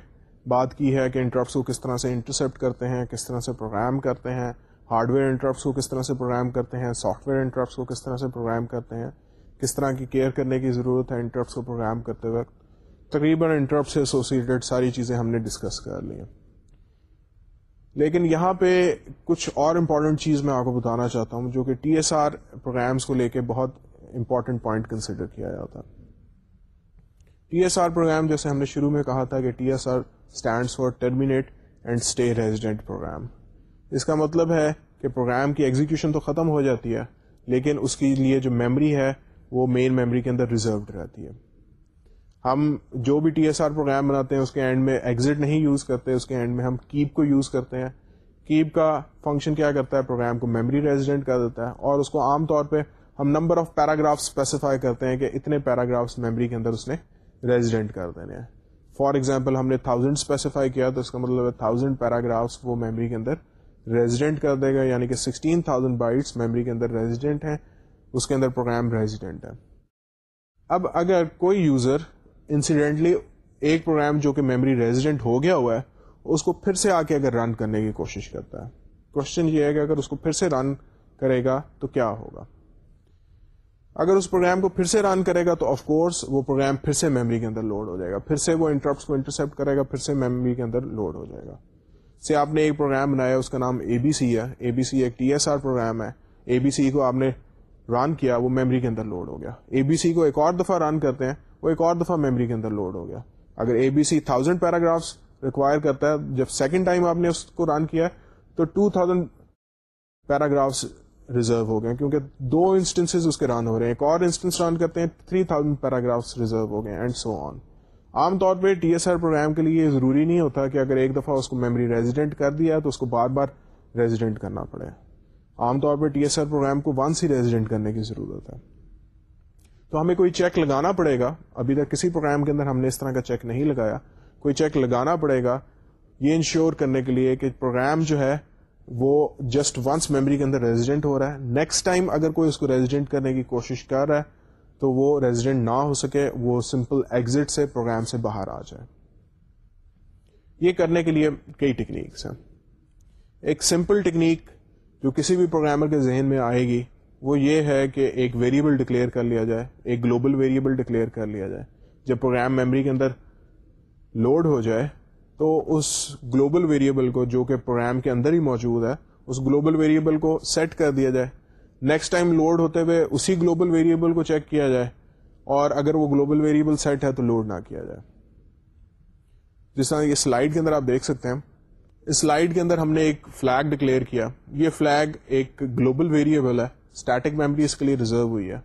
بات کی ہے کہ انٹرپٹس کو کس طرح سے انٹرسپٹ کرتے ہیں، کس طرح سے پروگرام کرتے ہیں ہارڈ ویئر انٹرپٹس کو کس طرح سے پروگرام کرتے ہیں سافٹ ویئر انٹرپٹس کو کس طرح سے پروگرام کرتے ہیں، کس طرح کی کیئر کرنے کی ضرورت ہے انٹرپٹس کو پروگرام کرتے وقت۔ تقریباً انٹرپٹ سے ایسوسیٹیڈ ساری چیزیں ہم نے ڈسکس کر لی ہیں۔ لیکن یہاں پہ کچھ اور امپورٹنٹ چیز میں آپ کو بتانا چاہتا ہوں، جو کہ ٹی ایس آر پروگرامس کو لے کے بہت امپورٹنٹ پوائنٹ کنسیڈر کیا جاتا۔ ہے ٹی ایس آر پروگرام جیسے ہم نے شروع میں کہا تھا کہ T S R stands for terminate and stay resident program اس کا مطلب ہے کہ پروگرام کی ایگزیکیوشن تو ختم ہو جاتی ہے، لیکن اس کے لیے جو میموری ہے، وہ مین میموری کے اندر ریزروڈ رہتی ہے۔ ہم جو بھی ٹی ایس آر پروگرام بناتے ہیں، اس کے اینڈ میں ایگزٹ نہیں یوز کرتے، اس کے اینڈ میں ہم کیپ کو یوز کرتے ہیں۔ کیپ کا فنکشن کیا کرتا ہے؟ پروگرام کو میموری ریزیڈنٹ کر دیتا ہے۔ اور اس کو عام طور پہ ہم نمبر آف پیراگراف اسپیسیفائی کرتے ہیں کہ اتنے پیراگرافس میموری کے اندر اس نے ریزیڈنٹ کر دینے ہیں۔ فار ایگزامپل ہم نے تھاؤزینڈ اسپیسیفائی کیا تو اس کا مطلب ہے تھاؤزینڈ پیراگرافس وہ میموری کے اندر ریزیڈنٹ کر دے گا یعنی کہ سکسٹین تھاؤزینڈ بائٹس میموری کے اندر ریزیڈنٹ ہیں، اس کے اندر پروگرام ریزیڈنٹ ہے۔ اب اگر کوئی یوزر انسیڈنٹلی ایک پروگرام جو کہ میموری ریزیڈنٹ ہو گیا ہوا ہے، اس کو پھر سے آ کے اگر رن کرنے کی کوشش کرتا ہے۔ کوشچن یہ ہے کہ اگر اس کو پھر سے رن کرے گا تو کیا ہوگا؟ اگر اس پروگرام کو پھر سے رن کرے گا تو آف کورس وہ پروگرام پھر سے میموری کے اندر لوڈ ہو جائے گا۔ پھر سے وہ انٹرپٹ کو انٹرسپٹ کرے گا، پھر سے میموری کے اندر لوڈ ہو جائے گا۔ سے آپ نے ایک پروگرام بنایا، اس کا نام اے بی سی ہے۔ اے بی سی ایک ٹی ایس آر پروگرام ہے۔ اے بی سی کو آپ نے رن کیا، وہ میموری کے اندر لوڈ ہو گیا۔ اے بی سی کو ایک اور دفعہ رن کرتے ہیں، وہ ایک اور دفعہ میموری کے اندر لوڈ ہو گیا۔ اگر A B C thousand paragraphs require کرتا ہے، جب سیکنڈ ٹائم آپ نے اس کو رن کیا تو ٹو تھاؤزینڈ پیراگرافس ریزرو ہو گئے کیونکہ دو انسٹنس اس کے رن ہو رہے ہیں، ایک اور انسٹنس رن کرتے ہیں تھری تھاؤزینڈ پیراگرافس ریزرو ہو گئے اینڈ سو آن عام طور پہ ٹی ایس آر پروگرام کے لیے یہ ضروری نہیں ہوتا کہ اگر ایک دفعہ اس کو میموری ریزیڈنٹ کر دیا تو اس کو بار بار ریزیڈنٹ کرنا پڑے۔ عام طور پہ ٹی ایس آر پروگرام کو ونس ہی ریزیڈنٹ کرنے کی ضرورت ہے۔ تو ہمیں کوئی چیک لگانا پڑے گا۔ ابھی تک کسی پروگرام کے اندر ہم نے اس طرح کا چیک نہیں لگایا۔ کوئی چیک لگانا پڑے گا، یہ انشور کرنے کے لیے کہ پروگرام جو ہے وہ جسٹ ونس میموری کے اندر ریزیڈنٹ ہو رہا ہے۔ نیکسٹ ٹائم اگر کوئی اس کو ریزیڈنٹ کرنے کی کوشش کر رہا ہے تو وہ ریزیڈنٹ نہ ہو سکے، وہ سمپل ایگزٹ سے پروگرام سے باہر آ جائے۔ یہ کرنے کے لیے کئی ٹیکنیکس ہیں۔ ایک سمپل ٹیکنیک جو کسی بھی پروگرامر کے ذہن میں آئے گی، وہ یہ ہے کہ ایک ویریبل ڈکلیئر کر لیا جائے، ایک گلوبل ویریبل ڈکلیئر کر لیا جائے۔ جب پروگرام میموری کے اندر لوڈ ہو جائے تو اس گلوبل ویریبل کو جو کہ پروگرام کے اندر ہی موجود ہے، اس گلوبل ویریبل کو سیٹ کر دیا جائے۔ نیکسٹ ٹائم لوڈ ہوتے ہوئے اسی گلوبل ویریبل کو چیک کیا جائے۔ اور اگر وہ گلوبل ویریبل سیٹ ہے تو لوڈ نہ کیا جائے۔ جس طرح یہ سلائڈ کے اندر آپ دیکھ سکتے ہیں، اس سلائڈ کے اندر ہم نے ایک فلیگ ڈکلیئر کیا۔ یہ فلیگ ایک گلوبل ویریبل ہے۔ اسٹیٹک میموری اس کے لیے ریزرو ہوئی ہے۔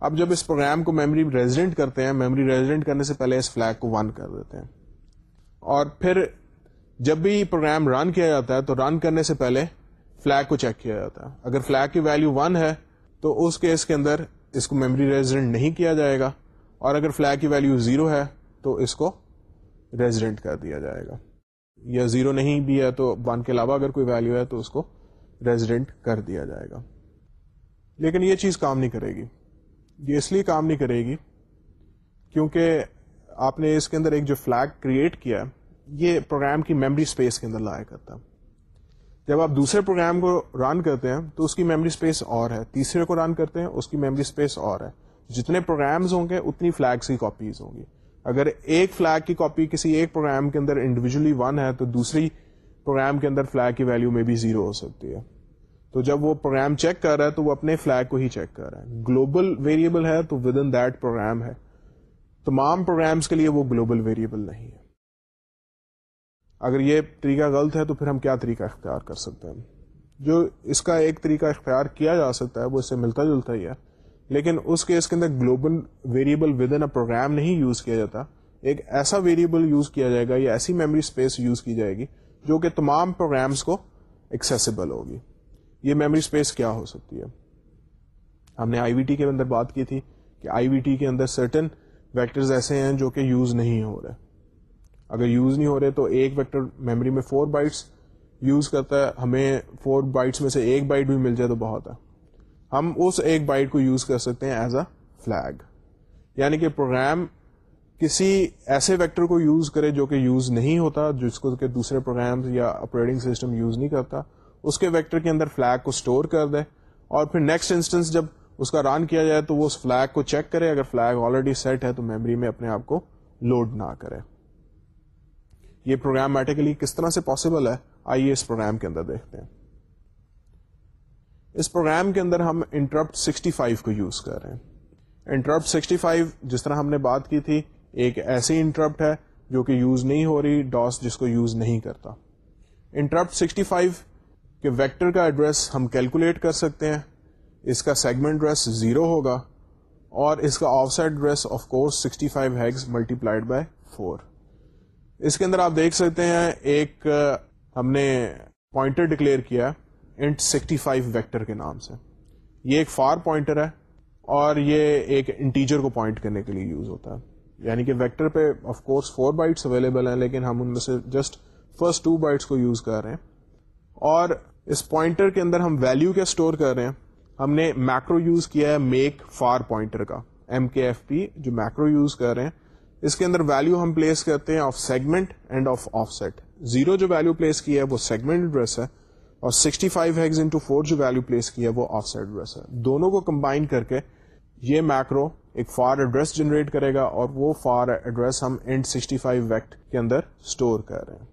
اب جب اس پروگرام کو میموری ریزیڈنٹ کرتے ہیں میموری ریزیڈنٹ کرنے سے پہلے اس فلیگ کو ون کر دیتے ہیں۔ اور پھر جب بھی پروگرام رن کیا جاتا ہے تو رن کرنے سے پہلے فلیگ کو چیک کیا جاتا ہے۔ اگر فلیگ کی ویلو ون ہے تو اس کیس کے اندر اس کو میموری ریزیڈنٹ نہیں کیا جائے گا۔ اور اگر فلیگ کی ویلو زیرو ہے تو اس کو ریزیڈنٹ کر دیا جائے گا۔ یا زیرو نہیں بھی ہے تو ون کے علاوہ اگر کوئی ویلو ہے تو اس کو ریزیڈنٹ کر دیا جائے گا۔ لیکن یہ چیز کام نہیں کرے گی۔ یہ اس لیے کام نہیں کرے گی کیونکہ آپ نے اس کے اندر ایک جو فلیگ کریٹ کیا یہ پروگرام کی میموری اسپیس کے اندر لایا کرتا جب آپ دوسرے پروگرام کو رن کرتے ہیں، تو اس کی میموری اسپیس اور ہے۔ تیسرے کو رن کرتے ہیں، اس کی میموری اسپیس اور ہے۔ جتنے پروگرامز ہوں گے، اتنی فلیگس کی کاپیز ہوں گی۔ اگر ایک فلیگ کی کاپی کسی ایک پروگرام کے اندر انڈیویجلی ون ہے، تو دوسری پروگرام کے اندر فلیگ کی ویلو میں بھی زیرو ہو سکتی ہے۔ تو جب وہ پروگرام چیک کر رہا ہے، تو وہ اپنے فلیگ کو ہی چیک کر رہا ہے۔ گلوبل ویریبل ہے، تو ود ان دیٹ پروگرام ہے۔ تمام پروگرامس کے لیے وہ گلوبل ویریبل نہیں ہے۔ اگر یہ طریقہ غلط ہے تو پھر ہم کیا طریقہ اختیار کر سکتے ہیں؟ جو اس کا ایک طریقہ اختیار کیا جا سکتا ہے وہ اس سے ملتا جلتا ہی ہے۔ لیکن اس کیس کے اندر global variable with in a program نہیں یوز کیا جاتا۔ ایک ایسا ویریبل یوز کیا جائے گا یا ایسی میموری اسپیس یوز کی جائے گی جو کہ تمام پروگرامس کو ایکسیسیبل ہوگی۔ یہ میموری اسپیس کیا ہو سکتی ہے؟ ہم نے آئی وی ٹی کے اندر بات کی تھی کہ آئی وی ٹی کے اندر سرٹن ویکٹرز ایسے ہیں جو کہ یوز نہیں ہو رہے۔ اگر یوز نہیں ہو رہے تو ایک ویکٹر میموری میں فور بائٹس یوز کرتا ہے، ہمیں فور بائٹس میں سے ایک بائٹ بھی مل جائے تو بہت ہے۔ ہم اس ایک بائٹ کو یوز کر سکتے ہیں ایز اے فلیگ یعنی کہ پروگرام کسی ایسے ویکٹر کو یوز کرے جو کہ یوز نہیں ہوتا، جس کو کہ دوسرے پروگرام یا آپریٹنگ سسٹم یوز نہیں کرتا۔ اس کے ویکٹر کے اندر فلیگ کو اسٹور کر دے اور پھر نیکسٹ انسٹنس جب اس کا رن کیا جائے تو وہ اس فلیگ کو چیک کرے۔ اگر فلیگ آلریڈی سیٹ ہے تو میموری میں اپنے آپ کو لوڈ نہ کرے۔ یہ پروگرامیٹیکلی کس طرح سے پاسبل ہے؟ آئیے اس پروگرام کے اندر دیکھتے ہیں۔ اس پروگرام کے اندر ہم انٹرپٹ 65 کو یوز کر رہے ہیں۔ انٹرپٹ 65 جس طرح ہم نے بات کی تھی، ایک ایسی انٹرپٹ ہے جو کہ یوز نہیں ہو رہی ڈاس جس کو یوز نہیں کرتا۔ انٹرپٹ 65 کے ویکٹر کا ایڈریس ہم کیلکولیٹ کر سکتے ہیں۔ اس کا سیگمنٹ ایڈریس زیرو ہوگا اور اس کا offset address of course 65 hex multiplied by four اس کے اندر آپ دیکھ سکتے ہیں ایک ہم نے پوائنٹر ڈکلیئر کیا انٹ سکسٹی فائیو ویکٹر کے نام سے. یہ ایک فار پوائنٹر ہے اور یہ ایک انٹیجر کو پوائنٹ کرنے کے لیے یوز ہوتا ہے. یعنی کہ ویکٹر پہ of course four bytes available ہیں لیکن ہم ان میں سے جسٹ فرسٹ ٹو بائٹس کو یوز کر رہے ہیں. اور اس پوائنٹر کے اندر ہم ویلو کیا اسٹور کر رہے ہیں؟ ہم نے میکرو یوز کیا ہے میک فار پوائنٹر کا ایم کے ایف پی جو میکرو یوز کر رہے ہیں، اس کے اندر ویلو ہم پلیس کرتے ہیں of segment and of offset zero جو ویلو پلیس کی ہے وہ سیگمنٹ ایڈریس ہے اور 65 فائیو ہیگز انٹو فور جو ویلو پلیس کی ہے وہ آف سائڈ ایڈریس ہے۔ دونوں کو کمبائن کر کے یہ میکرو ایک فار ایڈریس جنریٹ کرے گا اور وہ فار ایڈریس ہم اینڈ 65 فائیو ویکٹ کے اندر اسٹور کر رہے ہیں۔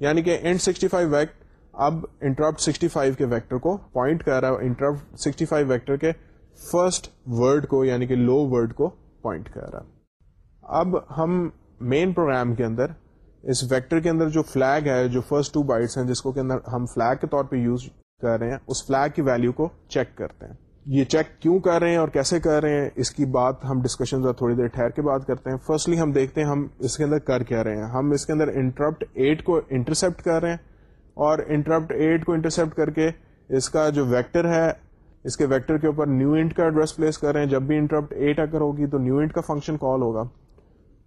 یعنی کہ اینڈ 65 فائیو ویکٹ اب انٹرپٹ 65 کے ویکٹر کو پوائنٹ کر رہا ہے انٹرپٹ 65 ویکٹر کے فرسٹ ورڈ کو یعنی کہ لو ورڈ کو پوائنٹ کر رہا ہے۔ اب ہم مین پروگرام کے اندر، اس ویکٹر کے اندر جو فلیگ ہے، جو فرسٹ ٹو بائٹس ہیں، جس کو کے اندر ہم فلیگ کے طور پہ یوز کر رہے ہیں، اس فلیگ کی ویلو کو چیک کرتے ہیں۔ یہ چیک کیوں کر رہے ہیں اور کیسے کر رہے ہیں، اس کی بات ہم ڈسکشن تھوڑی دیر ٹھہر کے بات کرتے ہیں۔ فرسٹلی ہم دیکھتے ہیں ہم اس کے اندر کر کیا رہے ہیں۔ ہم اس کے اندر انٹرپٹ ایٹ کو انٹرسپٹ کر رہے ہیں۔ اور انٹرپٹ ایٹ کو انٹرسپٹ کر کے اس کا جو ویکٹر ہے، اس کے ویکٹر کے اوپر نیو انٹ کا ایڈریس پلیس کر رہے ہیں۔ جب بھی انٹرپٹ ایٹ اگر ہوگی تو نیو انٹ کا فنکشن کال ہوگا۔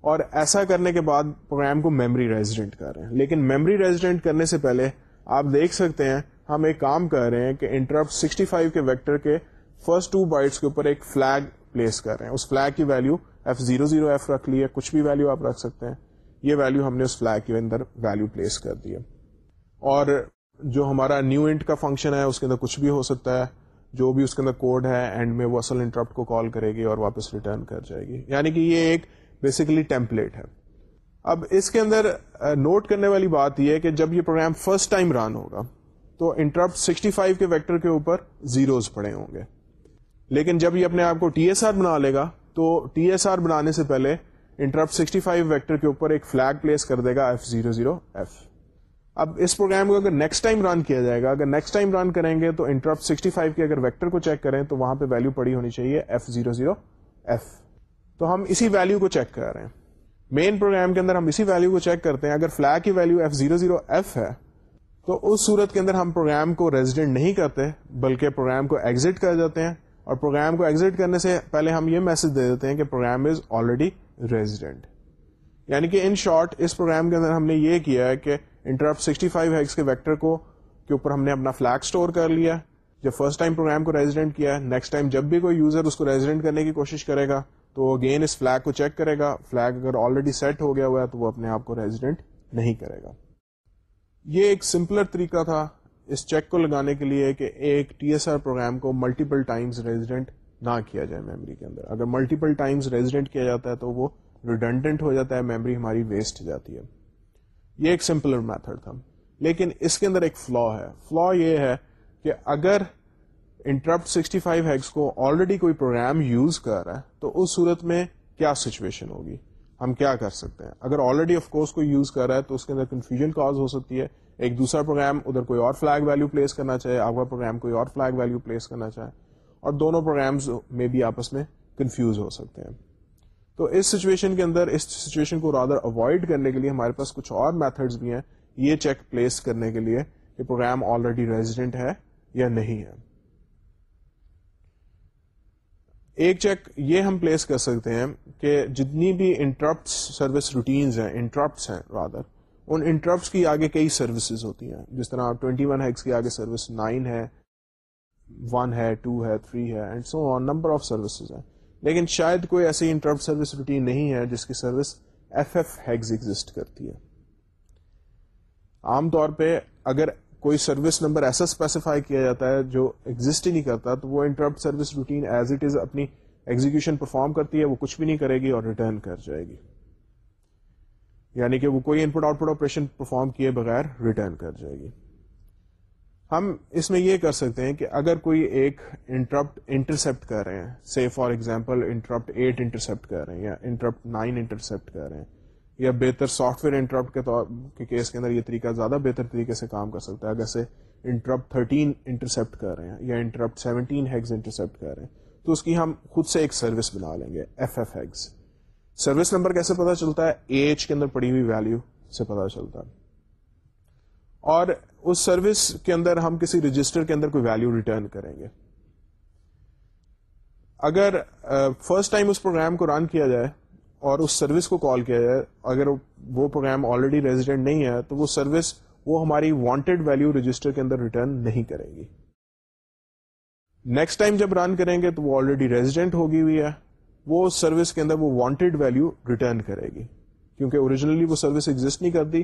اور ایسا کرنے کے بعد پروگرام کو میموری ریزیڈنٹ کر رہے ہیں۔ لیکن میموری ریزیڈنٹ کرنے سے پہلے آپ دیکھ سکتے ہیں، ہم ایک کام کر رہے ہیں کہ انٹرپٹ 65 کے ویکٹر کے فرسٹ ٹو بائٹس کے اوپر ایک فلیگ پلیس کر رہے ہیں۔ اس فلیگ کی value F zero zero F رکھ لی ہے۔ کچھ بھی ویلو آپ رکھ سکتے ہیں۔ یہ ویلو ہم نے اس فلیگ کے اندر ویلو پلیس کر دی ہے۔ اور جو ہمارا نیو انٹ کا فنکشن ہے، اس کے اندر کچھ بھی ہو سکتا ہے۔ جو بھی اس کے اندر کوڈ ہے اینڈ میں وہ اصل انٹرپٹ کو کال کرے گی اور واپس ریٹرن کر جائے گی۔ یعنی کہ یہ ایک بیسیکلی ٹیمپلیٹ ہے۔ اب اس کے اندر نوٹ کرنے والی بات یہ ہے کہ جب یہ پروگرام فرسٹ ٹائم رن ہوگا، تو انٹرپٹ 65 کے ویکٹر کے اوپر زیروز پڑے ہوں گے۔ لیکن جب یہ اپنے آپ کو ٹی ایس آر بنا لے گا، تو ٹی ایس آر بنانے سے پہلے انٹرپٹ 65 ویکٹر کے اوپر ایک فلیگ پلیس کر دے گا ایف زیرو زیرو ایف اب اس پروگرام کو اگر نیکسٹ ٹائم رن کیا جائے گا، اگر نیکسٹ ٹائم رن کریں گے تو انٹرپٹ 65 کے اگر ویکٹر کو چیک کریں تو وہاں پہ ویلو پڑی ہونی چاہیے ایف زیرو زیرو ایف تو ہم اسی ویلو کو چیک کر رہے ہیں۔ مین پروگرام کے اندر ہم اسی ویلو کو چیک کرتے ہیں۔ اگر فلیگ کی value F zero zero F ہے، تو اس صورت کے اندر ہم پروگرام کو ریزیڈنٹ نہیں کرتے، بلکہ پروگرام کو ایگزٹ کر جاتے ہیں۔ اور پروگرام کو ایگزٹ کرنے سے پہلے ہم یہ میسج دے دیتے ہیں کہ پروگرام از آلریڈی ریزیڈنٹ یعنی کہ ان شارٹ اس پروگرام کے اندر ہم نے یہ کیا ہے کہ انٹرپٹ سکسٹی فائیو ہیکس کے ویکٹر کو کے اوپر ہم نے اپنا فلیگ اسٹور کر لیا جب فرسٹ ٹائم پروگرام کو ریزیڈنٹ کیا نیکسٹ ٹائم جب بھی کوئی یوزر اس کو ریزیڈنٹ کرنے کی کوشش کرے گا تو اگین اس فلیگ کو چیک کرے گا۔ فلیگ اگر آلریڈی سیٹ ہو گیا ہوا ہے تو وہ اپنے آپ کو ریزیڈنٹ نہیں کرے گا۔ یہ ایک سمپلر طریقہ تھا اس چیک کو لگانے کے لیے کہ ایک ٹی ایس آر پروگرام کو ملٹیپل ٹائمز ریزیڈنٹ نہ کیا جائے میموری کے اندر۔ اگر ملٹیپل ٹائمز ریزیڈنٹ کیا جاتا ہے تو وہ ریڈنڈنٹ ہو جاتا ہے میموری ہماری ویسٹ جاتی ہے۔ یہ ایک سمپلر میتھڈ تھا۔ لیکن اس کے اندر ایک فلا ہے۔ فلا یہ ہے کہ اگر انٹرپٹ 65 فائیو ہیگس کو آلریڈی کوئی پروگرام یوز کر رہا ہے، تو اس صورت میں کیا سچویشن ہوگی؟ ہم کیا کر سکتے ہیں؟ اگر آلریڈی آف کورس کوئی یوز کر رہا ہے، تو اس کے اندر کنفیوژن کاز ہو سکتی ہے۔ ایک دوسرا پروگرام ادھر کوئی اور فلیگ ویلو پلیس کرنا چاہے آپ کا پروگرام کوئی اور فلیگ ویلو پلیس کرنا چاہے۔ اور دونوں پروگرامز میں بھی آپس میں کنفیوز ہو سکتے ہیں۔ تو اس سچویشن کے اندر اس سچویشن کو رادر اوائڈ کرنے کے لیے ہمارے پاس کچھ اور میتھڈز بھی ہیں یہ چیک پلیس کرنے کے لیے کہ پروگرام آلریڈی ریزیڈنٹ ہے یا نہیں ہے۔ ایک چیک یہ ہم پلیس کر سکتے ہیں کہ جتنی بھی انٹرپٹ سروس روٹینز ہیں انٹرپٹس ہیں رادر ان انٹرپٹس کی آگے کئی سروسز ہوتی ہیں۔ جس طرح 21 ون ہیکس کی آگے سروس 9 ہے 1 ہے 2 ہے 3 ہے and so on number of services ہیں۔ لیکن شاید کوئی ایسی انٹرپٹ سروس روٹین نہیں ہے جس کی service F F hex exit کرتی ہے۔ عام طور پہ اگر کوئی سروس نمبر ایسا اسپیسیفائی کیا جاتا ہے جو ایگزٹ ہی نہیں کرتا، تو وہ interrupt service routine as it is اپنی ایگزیکشن پرفارم کرتی ہے، وہ کچھ بھی نہیں کرے گی اور ریٹرن کر جائے گی۔ یعنی کہ وہ کوئی input output operation perform کیے بغیر ریٹرن کر جائے گی۔ ہم اس میں یہ کر سکتے ہیں کہ اگر کوئی ایک انٹرپٹ انٹرسپٹ کر رہے ہیں see for example interrupt eight intercept کر رہے ہیں یا انٹرپٹ نائن انٹرسپٹ کر رہے ہیں، یا بہتر سافٹ ویئر انٹرپٹ کے طور کے کیس کے اندر یہ طریقہ زیادہ بہتر طریقے سے کام کر سکتا ہے۔ اگر سے انٹرپٹ تھرٹین انٹرسپٹ کر رہے ہیں یا انٹرپٹ سیونٹین ہیگز انٹرسپٹ کر رہے ہیں، تو اس کی ہم خود سے ایک سروس بنا لیں گے F F hex service number کیسے پتا چلتا ہے؟ ایج کے اندر پڑی ہوئی ویلو سے پتا چلتا ہے۔ اور اس سروس کے اندر ہم کسی رجسٹر کے اندر کوئی ویلو ریٹرن کریں گے۔ اگر فرسٹ ٹائم اس پروگرام کو رن کیا جائے اور اس سروس کو کال کیا جائے، اگر وہ پروگرام آلریڈی ریزیڈنٹ نہیں ہے، تو وہ سروس وہ ہماری وانٹیڈ ویلو رجسٹر کے اندر ریٹرن نہیں کرے گی۔ نیکسٹ ٹائم جب رن کریں گے تو وہ آلریڈی ریزیڈنٹ ہوگی ہوئی ہے۔ وہ سروس کے اندر وہ وانٹیڈ ویلو ریٹرن کرے گی۔ کیونکہ اوریجنلی وہ سروس ایگزٹ نہیں کرتی۔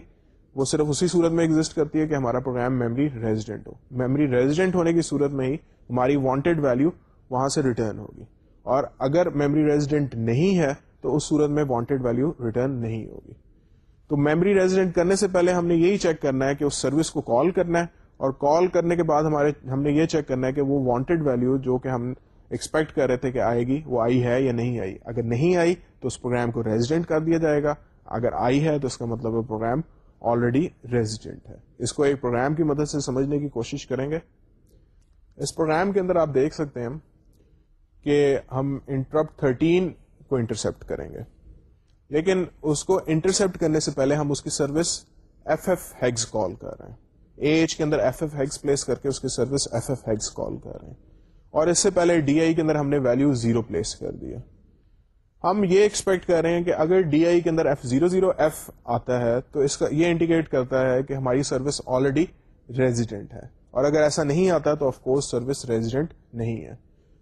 وہ صرف اسی صورت میں ایگزٹ کرتی ہے کہ ہمارا پروگرام میمری ریزیڈنٹ ہو۔ میمری ریزیڈنٹ ہونے کی صورت میں ہی ہماری وانٹیڈ ویلو وہاں سے ریٹرن ہوگی۔ اور اگر میمری ریزیڈنٹ نہیں ہے تو اس صورت میں وانٹیڈ ویلو ریٹرن نہیں ہوگی۔ تو میمری ریزیڈنٹ کرنے سے پہلے ہم نے یہی چیک کرنا ہے کہ اس سروس کو کال کرنا ہے اور کال کرنے کے بعد ہمارے ہم نے یہ چیک کرنا ہے کہ وہ وانٹیڈ ویلو جو کہ ہم ایکسپیکٹ کر رہے تھے کہ آئے گی، وہ آئی ہے یا نہیں آئی۔ اگر نہیں آئی تو اس پروگرام کو ریزیڈنٹ کر دیا جائے گا۔ اگر آئی ہے تو اس کا مطلب پروگرام آلریڈی ریزیڈنٹ ہے۔ اس کو ایک پروگرام کی مدد سے سمجھنے کی کوشش کریں گے۔ اس پروگرام کے اندر آپ دیکھ سکتے ہیں کہ ہم انٹرپٹ تھرٹین کو انٹرسپٹ کریں گے۔ لیکن اس کو انٹرسپٹ کرنے سے پہلے ہم اس کی service F F hex call کر رہے ہیں۔ اے ایچ کے اندر ایف ایف ہیگز پلیس کر کے اس کی service F F hex call کر رہے ہیں۔ اور اس سے پہلے ڈی آئی کے اندر ہم نے ویلو زیرو پلیس کر دیا۔ ہم یہ ایکسپیکٹ کر رہے ہیں کہ اگر ڈی آئی کے اندر ایف زیرو زیرو ایف آتا ہے تو اس کا یہ انڈیکیٹ کرتا ہے کہ ہماری سروس آلریڈی ریزیڈنٹ ہے۔ اور اگر ایسا نہیں آتا تو آف کورس سروس ریزیڈنٹ نہیں ہے۔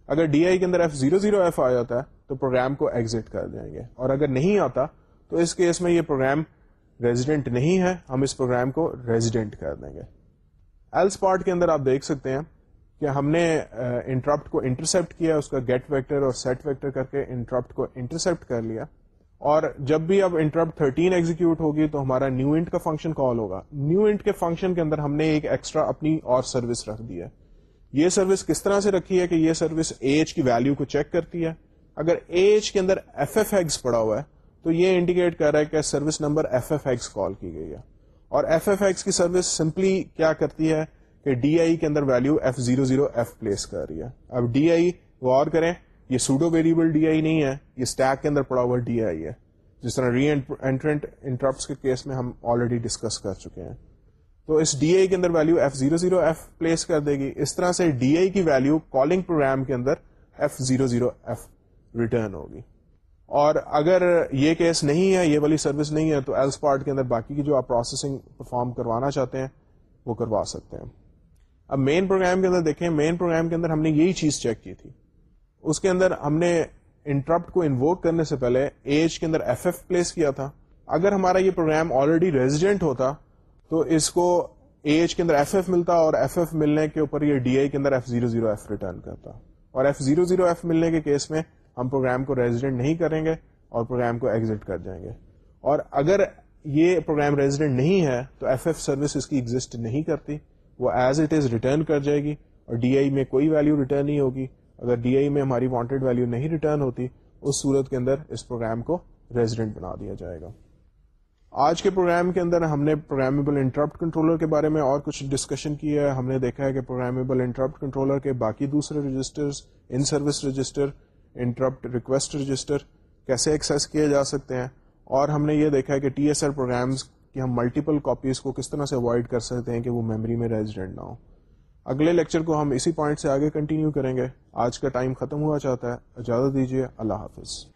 اگر ڈی آئی کے اندر ایف زیرو زیرو ایف آ جاتا ہے تو پروگرام کو ایگزٹ کر دیں گے۔ اور اگر نہیں آتا تو اس کیس میں یہ پروگرام ریزیڈنٹ نہیں ہے۔ ہم اس پروگرام کو ریزیڈنٹ کر دیں گے۔ ایلس پارٹ کے اندر آپ دیکھ سکتے ہیں کہ ہم نے انٹرپٹ کو انٹرسپٹ کیا، اس کا گیٹ ویکٹر اور سیٹ ویکٹر کر کے انٹرپٹ کو انٹرسپٹ کر لیا۔ اور جب بھی اب انٹرپٹ 13 ایگزیکیوٹ ہوگی تو ہمارا نیو انٹ کا فنکشن کال ہوگا۔ نیو انٹ کے فنکشن کے اندر ہم نے ایک ایکسٹرا اپنی اور سروس رکھ دیا یہ سروس کس طرح سے رکھی ہے کہ یہ سروس ایج کی ویلو کو چیک کرتی ہے؟ اگر ایج کے اندر ایف ایف ایکس پڑا ہوا ہے، تو یہ انڈیکیٹ کر رہا ہے کہ service number F F X call کی گئی ہے۔ اور ایف ایف ایکس کی سروس سمپلی کیا کرتی ہے؟ کہ ڈی آئی کے اندر value F zero zero F place کر رہی ہے۔ اب ڈی آئی غور کریں، یہ سوڈو ویریبل ڈی آئی نہیں ہے، یہ اسٹیک کے اندر پڑا ہوا ڈی آئی ہے۔ جس طرح ری اینٹرنٹ انٹرپٹس کے کیس میں ہم آلریڈی ڈسکس کر چکے ہیں۔ تو اس ڈی آئی کے اندر value F zero zero F place کر دے گی۔ اس طرح سے ڈی آئی کی ویلو کالنگ پروگرام کے اندر F zero zero F return ہوگی۔ اور اگر یہ کیس نہیں ہے، یہ والی سروس نہیں ہے، تو ایلس پارٹ کے اندر باقی کی جو آپ پروسیسنگ پرفارم کروانا چاہتے ہیں، وہ کروا سکتے ہیں۔ اب مین پروگرام کے اندر دیکھیں مین پروگرام کے اندر ہم نے یہی چیز چیک کی تھی۔ اس کے اندر ہم نے انٹرپٹ کو انووک کرنے سے پہلے ایج کے اندر ایف ایف پلیس کیا تھا۔ اگر ہمارا یہ پروگرام آلریڈی ریزیڈنٹ ہوتا، تو اس کو ایج کے اندر ایف ایف ملتا اور ایف ایف ملنے کے اوپر یہ ڈی آئی کے اندر F zero zero F return کرتا۔ اور ایف زیرو زیرو ایف ملنے کے کیس میں ہم پروگرام کو ریزیڈنٹ نہیں کریں گے اور پروگرام کو ایگزٹ کر جائیں گے۔ اور اگر یہ پروگرام ریزیڈنٹ نہیں ہے، تو ایف ایف سروس اس کی ایگزٹ نہیں کرتی۔ وہ ایز اٹ از ریٹرن کر جائے گی اور ڈی آئی میں کوئی ویلو ریٹرن نہیں ہوگی۔ اگر ڈی آئی میں ہماری وانٹیڈ ویلو نہیں ریٹرن ہوتی، اس صورت کے اندر اس پروگرام کو ریزیڈنٹ بنا دیا جائے گا۔ آج کے پروگرام کے اندر ہم نے پروگرامیبل انٹرپٹ کنٹرولر کے بارے میں اور کچھ ڈسکشن کیا ہے۔ ہم نے دیکھا ہے کہ پروگرامیبل انٹرپٹ کنٹرولر کے باقی دوسرے register in service register interrupt request register کیسے ایکسیس کیے جا سکتے ہیں؟ اور ہم نے یہ دیکھا ہے کہ ٹی ایس ایل پروگرامس کہ ہم ملٹیپل کاپیز کو کس طرح سے اوائڈ کر سکتے ہیں کہ وہ میموری میں ریزیڈنٹ نہ ہو۔ اگلے لیکچر کو ہم اسی پوائنٹ سے آگے کنٹینیو کریں گے۔ آج کا ٹائم ختم ہوا چاہتا ہے۔ اجازت دیجیے اللہ حافظ۔